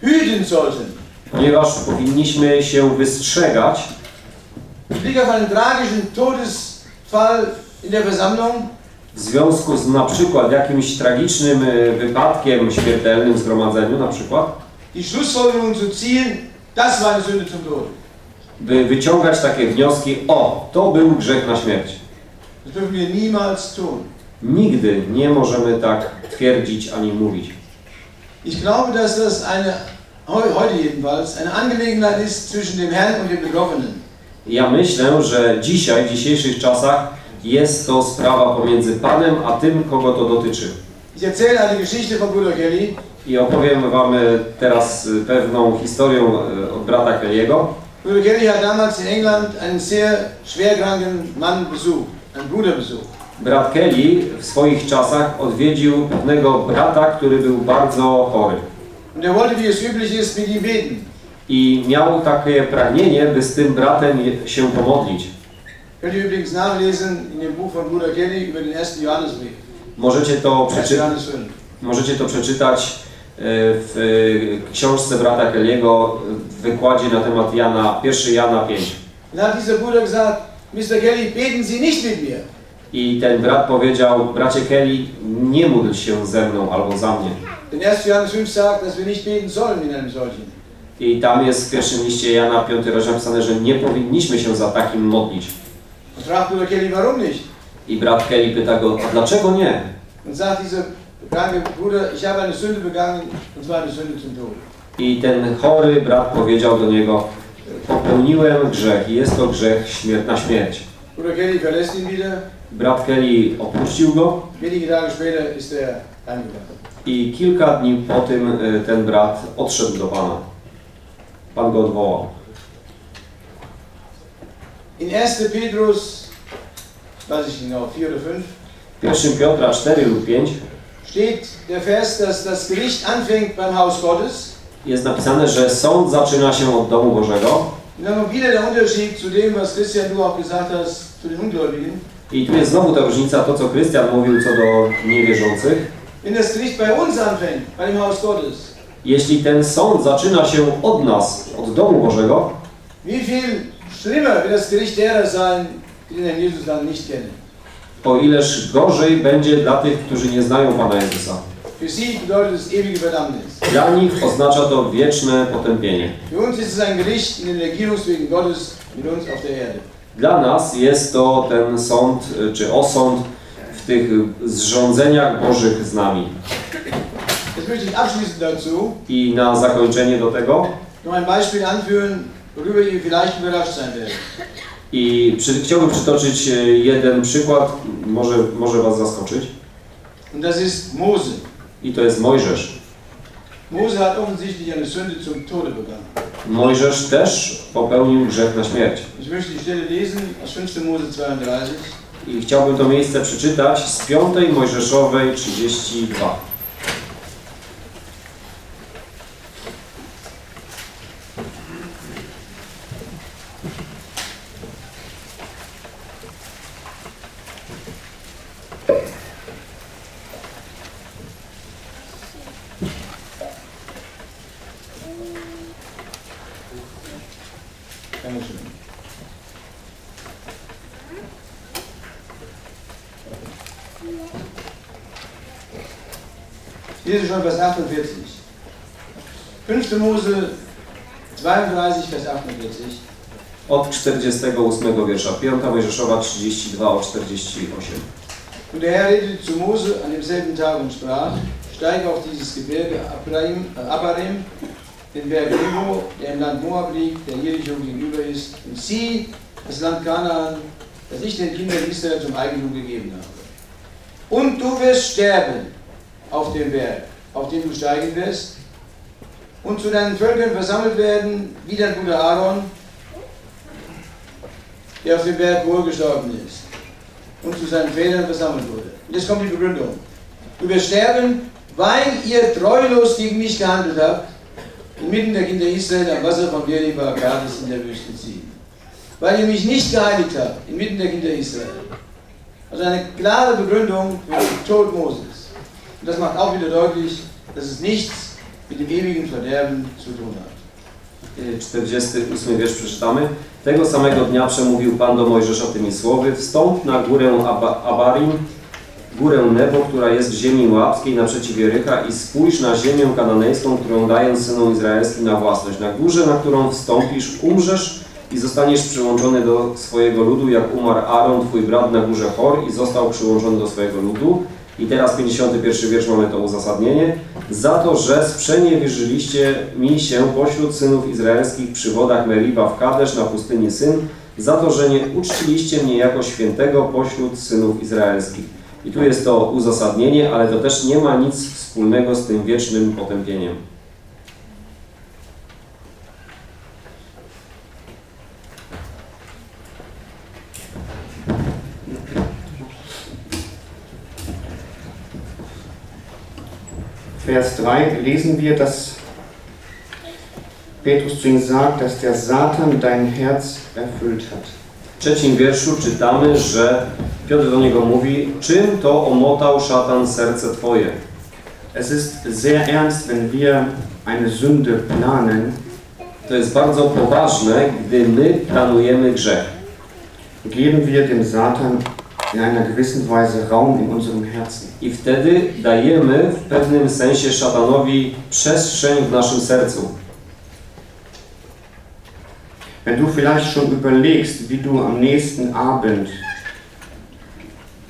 hüten sollten, ponieważ powinniśmy się wystrzegać Blick auf einen tragischen Todesfall in der Versammlung, w związku z na przykład jakimś tragicznym y, wypadkiem śmiertelnym zgromadzeniu na przykład, die Schlussfolgerung zu ziehen, das war eine Sünde zum Tode. by wyciągać takie wnioski, o, to był grzech na śmierć. Das dürfen wir niemals tun. Nigdy nie możemy tak twierdzić ani mówić. Ich glaube, dass das eine, heu- heute jedenfalls, eine Angelegenheit ist zwischen dem Herrn und dem Betroffenen. Ja myślę, że dzisiaj, w dzisiejszych czasach jest to sprawa pomiędzy Panem a tym, kogo to dotyczy. Ich erzähle eine Geschichte von Bruder Kelly. I opowiem Wam e, teraz e, pewną historię e, od brata Kelly'ego. Bruder Kelly hat damals in England einen sehr schwerkranken Mann besucht, einen Bruder besucht. Brat Kelly w swoich czasach odwiedził pewnego brata, który był bardzo chory. Und er wollte, wie es üblich ist, mit ihm beten. I miał takie pragnienie, by z tym bratem się pomodlić. Könnt ihr übrigens nachlesen in dem Buch von Bruder Kelly über den ersten Johannesbrief. Możecie to, 1. przeczy Johannes 5. możecie to przeczytać e, w e, książce brata Kelly'ego w wykładzie na temat Jana, 1 Jana 5. Dann hat dieser Bruder gesagt, Mr. Kelly, beten Sie nicht mit mir. I ten brat powiedział, bracie Kelly, nie módl się ze mną albo za mnie. Denn 1. Johannes 5 sagt, dass wir nicht beten sollen in einem solchen. I tam jest w pierwszym liście Jana 5 rozdział napisane, że nie powinniśmy się za takim modlić. I brat Kelly pyta go, a dlaczego nie? I ten chory brat powiedział do niego, popełniłem grzech i jest to grzech śmier na śmierć. Brat Kelly opuścił go i kilka dni po tym y, ten brat odszedł do Pana. Pan go odwołał. In 1. Petrus, weiß ich genau, 4 oder 5, 1 Piotra 4 lub 5 steht der Vers, dass das Gericht anfängt beim Haus Gottes. jest napisane, że sąd zaczyna się od domu Bożego. Und dann kommt wieder der Unterschied zu dem, was Christian du auch gesagt hast, zu den Ungläubigen. I tu jest znowu ta różnica, to co Krystian mówił co do niewierzących. Wenn das Gericht bei uns anfängt, bei dem Haus Gottes, Jeśli ten sąd zaczyna się od nas, od domu Bożego, wie viel schlimmer wird das Gericht derer sein, die den Jesus dann nicht kennen. o ileż gorzej będzie dla tych, którzy nie znają Pana Jezusa. Für sie bedeutet es ewige Verdammnis. Dla nich oznacza to wieczne potępienie. Für uns ist es ein Gericht in den Regierungswegen Gottes mit uns auf der Erde. Dla nas jest to ten sąd, czy osąd w tych zrządzeniach Bożych z nami. I na zakończenie do tego noch ein Beispiel anführen, worüber ihr vielleicht überrascht sein werdet. i przy, chciałbym przytoczyć y, jeden przykład, może, może Was zaskoczyć. Und das ist Mose. I to jest Mojżesz. Mose hat offensichtlich eine Sünde zum Tode begangen. Mojżesz też popełnił grzech na śmierć. Ich möchte die Stelle lesen aus 5. Mose 32. I chciałbym to miejsce przeczytać z 5 Mojżeszowej 32. Vers 48. 5. Mose 32, Vers 48. Od 48 wiersza. 5 Mojżeszowa 32 od 48. Und der Herr redete zu Mose an demselben Tag und sprach, steige auf dieses Gebirge Abarim, äh, Abarim den Berg Nebo, der im Land Moab liegt, der Jericho gegenüber ist, und sieh das Land Kanaan, das ich den Kindern Israel zum Eigentum gegeben habe. Und du wirst sterben auf dem Berg, auf den du steigen wirst, und zu deinen Völkern versammelt werden, wie dein Bruder Aaron, der auf dem Berg Hor gestorben ist und zu seinen Vätern versammelt wurde. Und jetzt kommt die Begründung. Du wirst sterben, weil ihr treulos gegen mich gehandelt habt, inmitten der Kinder Israel am Wasser von Beriba Gades in der Wüste ziehen. Weil ihr mich nicht geheiligt habt, inmitten der Kinder Israel. Also eine klare Begründung für den Tod Moses. Und das macht auch wieder deutlich, dass es nichts mit dem ewigen Verderben zu tun hat. Y, 48 wiersz przeczytamy. Tego samego dnia przemówił Pan do Mojżesza tymi słowy. Wstąp na górę Aba- Abarim, górę Nebo, która jest w ziemi Moabskiej naprzeciw Jerycha i spójrz na ziemię kananejską, którą daję synom izraelskim na własność. Na górze, na którą wstąpisz, umrzesz i zostaniesz przyłączony do swojego ludu, jak umarł Aaron, twój brat na górze Hor i został przyłączony do swojego ludu. I teraz 51 wiersz mamy to uzasadnienie. Za to, że sprzeniewierzyliście mi się pośród synów izraelskich przy wodach Meriba w Kadesz na pustyni Syn, za to, że nie uczciliście mnie jako świętego pośród synów izraelskich. I tu jest to uzasadnienie, ale to też nie ma nic wspólnego z tym wiecznym potępieniem. Vers 3 lesen wir, dass Petrus zu ihm sagt, dass der Satan dein Herz erfüllt hat. W trzecim wierszu czytamy, że Piotr do niego mówi, czym to omotał szatan serce Twoje? Es ist sehr ernst, wenn wir eine Sünde planen, To jest bardzo poważne, gdy my planujemy grzech. geben wir dem Satan in einer gewissen Weise Raum in unserem Herzen. I wtedy dajemy w pewnym sensie szatanowi przestrzeń w naszym sercu. Wenn du vielleicht schon überlegst, wie du am nächsten Abend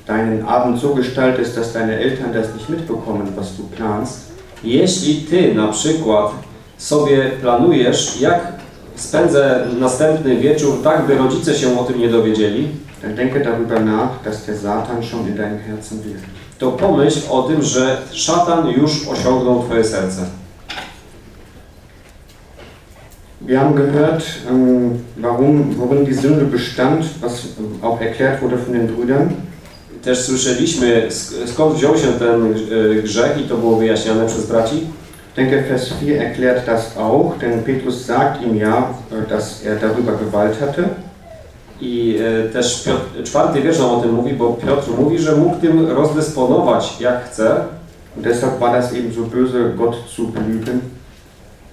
deinen Abend so gestaltest, dass deine Eltern das nicht mitbekommen, was du planst, Jeśli ty na przykład sobie planujesz, jak spędzę następny wieczór tak, by rodzice się o tym nie dowiedzieli, dann denke darüber nach, dass der Satan schon in deinem Herzen wirkt. to pomyśl o tym, że szatan już osiągnął twoje serce. Wir haben gehört, ähm, warum, worin die Sünde bestand, was ähm, auch erklärt wurde von den Brüdern. Też słyszeliśmy, sk- skąd wziął się ten e, grzech i to było wyjaśniane przez braci. Ich denke, Vers 4 erklärt das auch, denn Petrus sagt ihm ja, äh, dass er darüber Gewalt hatte. I e, też Piotr, czwarty wiersz nam o tym mówi, bo Piotr mówi, że mógł tym rozdysponować jak chce deshalb war das eben so böse, Gott zu belügen.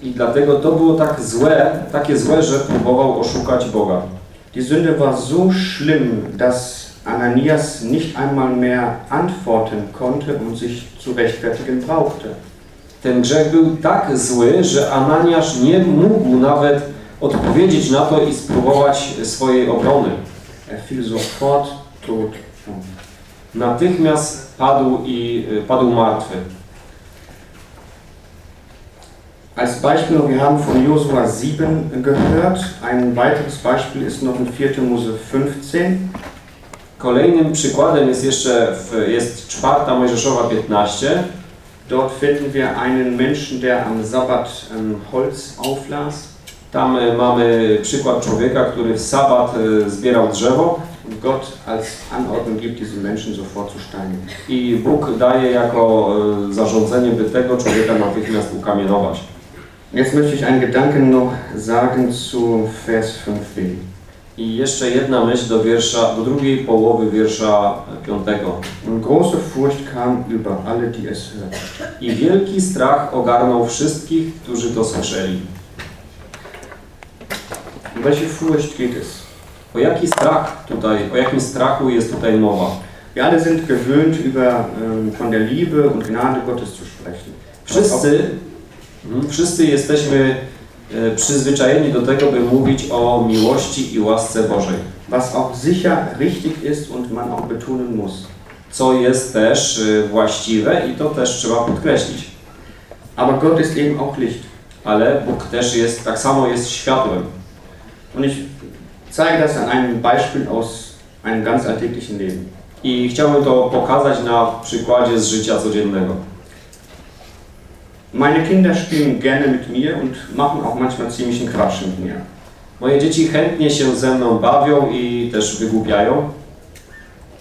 i dlatego to było tak złe, takie złe, że próbował oszukać Boga. Die Sünde war so schlimm, dass Ananias nicht einmal mehr antworten konnte und sich zu rechtfertigen brauchte. Ten grzech był tak zły, że Ananiasz nie mógł nawet odpowiedzieć na to i spróbować swojej obrony. Tot um. Natychmiast padł i y, padł martwy. Als Beispiel, wir haben von Josua 7 gehört. Ein weiteres Beispiel ist noch in 4. Mose 15. Kolejnym przykładem jest jeszcze w, jest czwarta Mojżeszowa 15. Dort finden wir einen Menschen, der am Sabbat ähm, Holz auflas. Tam y, mamy przykład człowieka, który w sabat y, zbierał drzewo Gott als Anordnung gibt, diesen Menschen sofort zu steinigen. i Bóg daje jako y, zarządzenie, by tego człowieka natychmiast ukamienować. Jetzt möchte ich einen Gedanken noch sagen zu Vers 5b. I jeszcze jedna myśl do wiersza, do drugiej połowy wiersza piątego. Große Furcht kam über alle, die es hörten. I wielki strach ogarnął wszystkich, którzy to słyszeli. Welche Furcht geht es? O jaki strach tutaj, o jakim strachu jest tutaj mowa? Wir alle sind gewöhnt, über, von der Liebe und Gnade Gottes zu sprechen. Wszyscy, mhm, wszyscy jesteśmy e, przyzwyczajeni do tego, by mówić o miłości i łasce Bożej. Was auch sicher richtig ist und man auch betonen muss. Co jest też e, właściwe i to też trzeba podkreślić. Aber Gott ist eben auch Licht. Ale Bóg też jest, tak samo jest światłem. Und ich zeige das an einem Beispiel aus einem ganz alltäglichen Leben. I chciałbym to pokazać na przykładzie z życia codziennego. Meine Kinder spielen gerne mit mir und machen auch manchmal ziemlichen Quatsch mit mir. Moje dzieci chętnie się ze mną bawią i też wygłupiają.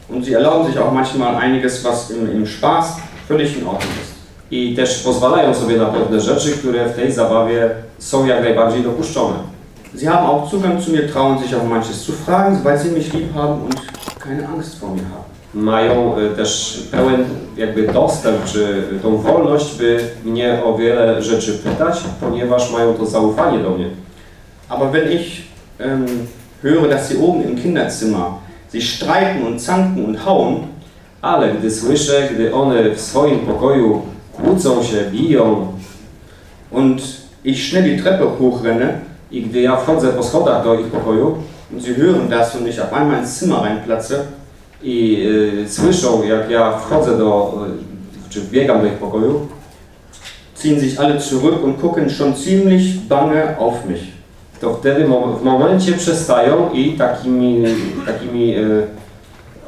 Und sie erlauben sich auch manchmal einiges, was im, im Spaß völlig in Ordnung ist. I też pozwalają sobie na pewne rzeczy, które w tej zabawie są jak najbardziej dopuszczone. Sie haben auch Zugang zu mir, trauen sich auch manches zu fragen, weil sie mich lieb haben und keine Angst vor mir haben. Mają y, też pełen jakby dostęp, czy tą wolność, by mnie o wiele rzeczy pytać, ponieważ mają to zaufanie do mnie. Aber wenn ich ähm, höre, dass sie oben im Kinderzimmer sich streiten und zanken und hauen, Ale gdy słyszę, gdy one w swoim pokoju kłócą się, biją und ich schnell die Treppe hochrenne i gdy ja wchodzę po schodach do ich pokoju sie hören das und ich auf einmal ins Zimmer reinplatze, i y, słyszą, jak ja wchodzę do, y, czy wbiegam do ich pokoju, ziehen sich alle zurück und gucken schon ziemlich bange auf mich. to wtedy w momencie przestają i takimi, takimi y,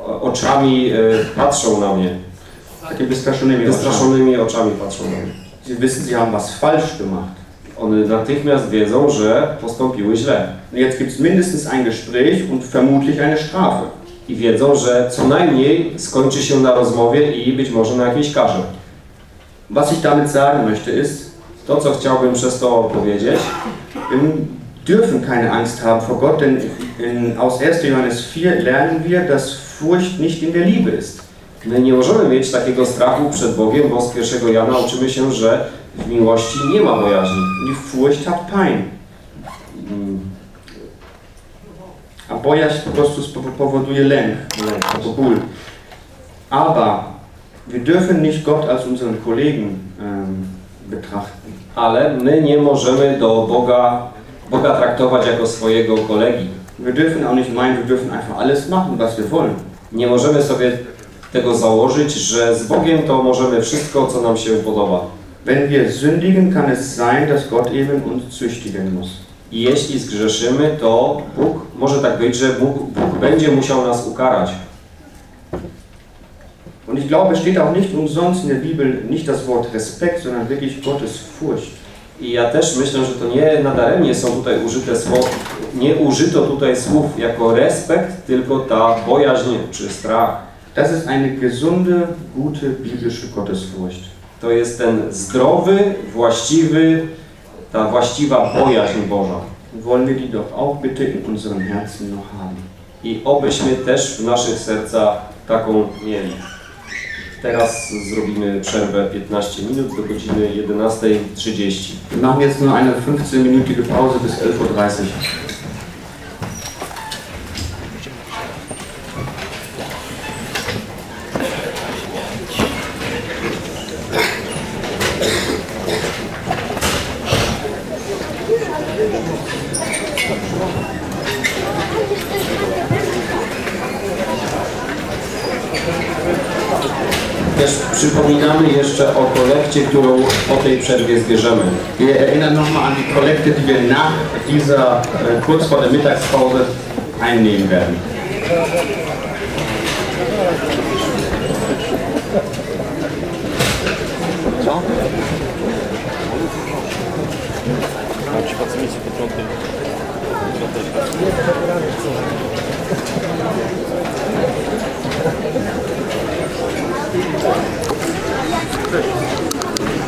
o- oczami y, patrzą na mnie. Takie wystraszonymi oczami. Wystraszonymi oczami patrzą na mnie. Sie wissen, sie haben was falsch gemacht. One natychmiast wiedzą, że postąpiły źle. Jetzt gibt es mindestens ein Gespräch und vermutlich eine Strafe. I wiedzą, że co najmniej skończy się na rozmowie i być może na jakiejś karze. Was ich damit sagen möchte ist, To, co chciałbym przez to powiedzieć, dürfen keine Angst haben vor Gott, denn in, aus 1. Johannes 4 lernen wir, dass Furcht nicht in der Liebe ist. My nie możemy mieć takiego strachu przed Bogiem, bo z pierwszego Jana uczymy się, że w miłości nie ma bojaźni. Die Furcht hat Pein. Mm, A bojaźń po prostu powoduje lęk, lęk albo ból. Aber wir dürfen nicht Gott als unseren Kollegen ähm, betrachten. Ale my nie możemy do Boga, Boga traktować jako swojego kolegi. Wir dürfen auch nicht meinen, wir dürfen einfach alles machen, was wir wollen. Nie możemy sobie tego założyć, że z Bogiem to możemy wszystko, co nam się podoba. Wenn wir sündigen, kann es sein, dass Gott eben uns züchtigen muss. I jeśli zgrzeszymy, to Bóg, może tak być, że Bóg, Bóg będzie musiał nas ukarać. Und ich glaube, es steht auch nicht umsonst in der Bibel nicht das Wort Respekt, sondern wirklich Gottes Furcht. I ja też myślę, że to nie nadaremnie są tutaj użyte słowa, nie użyto tutaj słów jako respekt, tylko ta bojaźń czy strach. Das ist eine gesunde, gute biblische Gottesfurcht. To jest ten zdrowy, właściwy, ta właściwa bojaźń Boża. Wollen wir die doch auch bitte in unseren Herzen noch haben. I obyśmy też w naszych sercach taką mieli. Teraz zrobimy przerwę 15 minut do godziny 11.30. Wir machen jetzt nur eine 15-minütige Pause bis 11.30 Uhr. Też przypominamy jeszcze o kolekcie, którą po tej przerwie zbierzemy. Wir erinnern nochmal an die Kollekte, die wir nach dieser, kurz vor der Mittagspause einnehmen werden. Co? 对。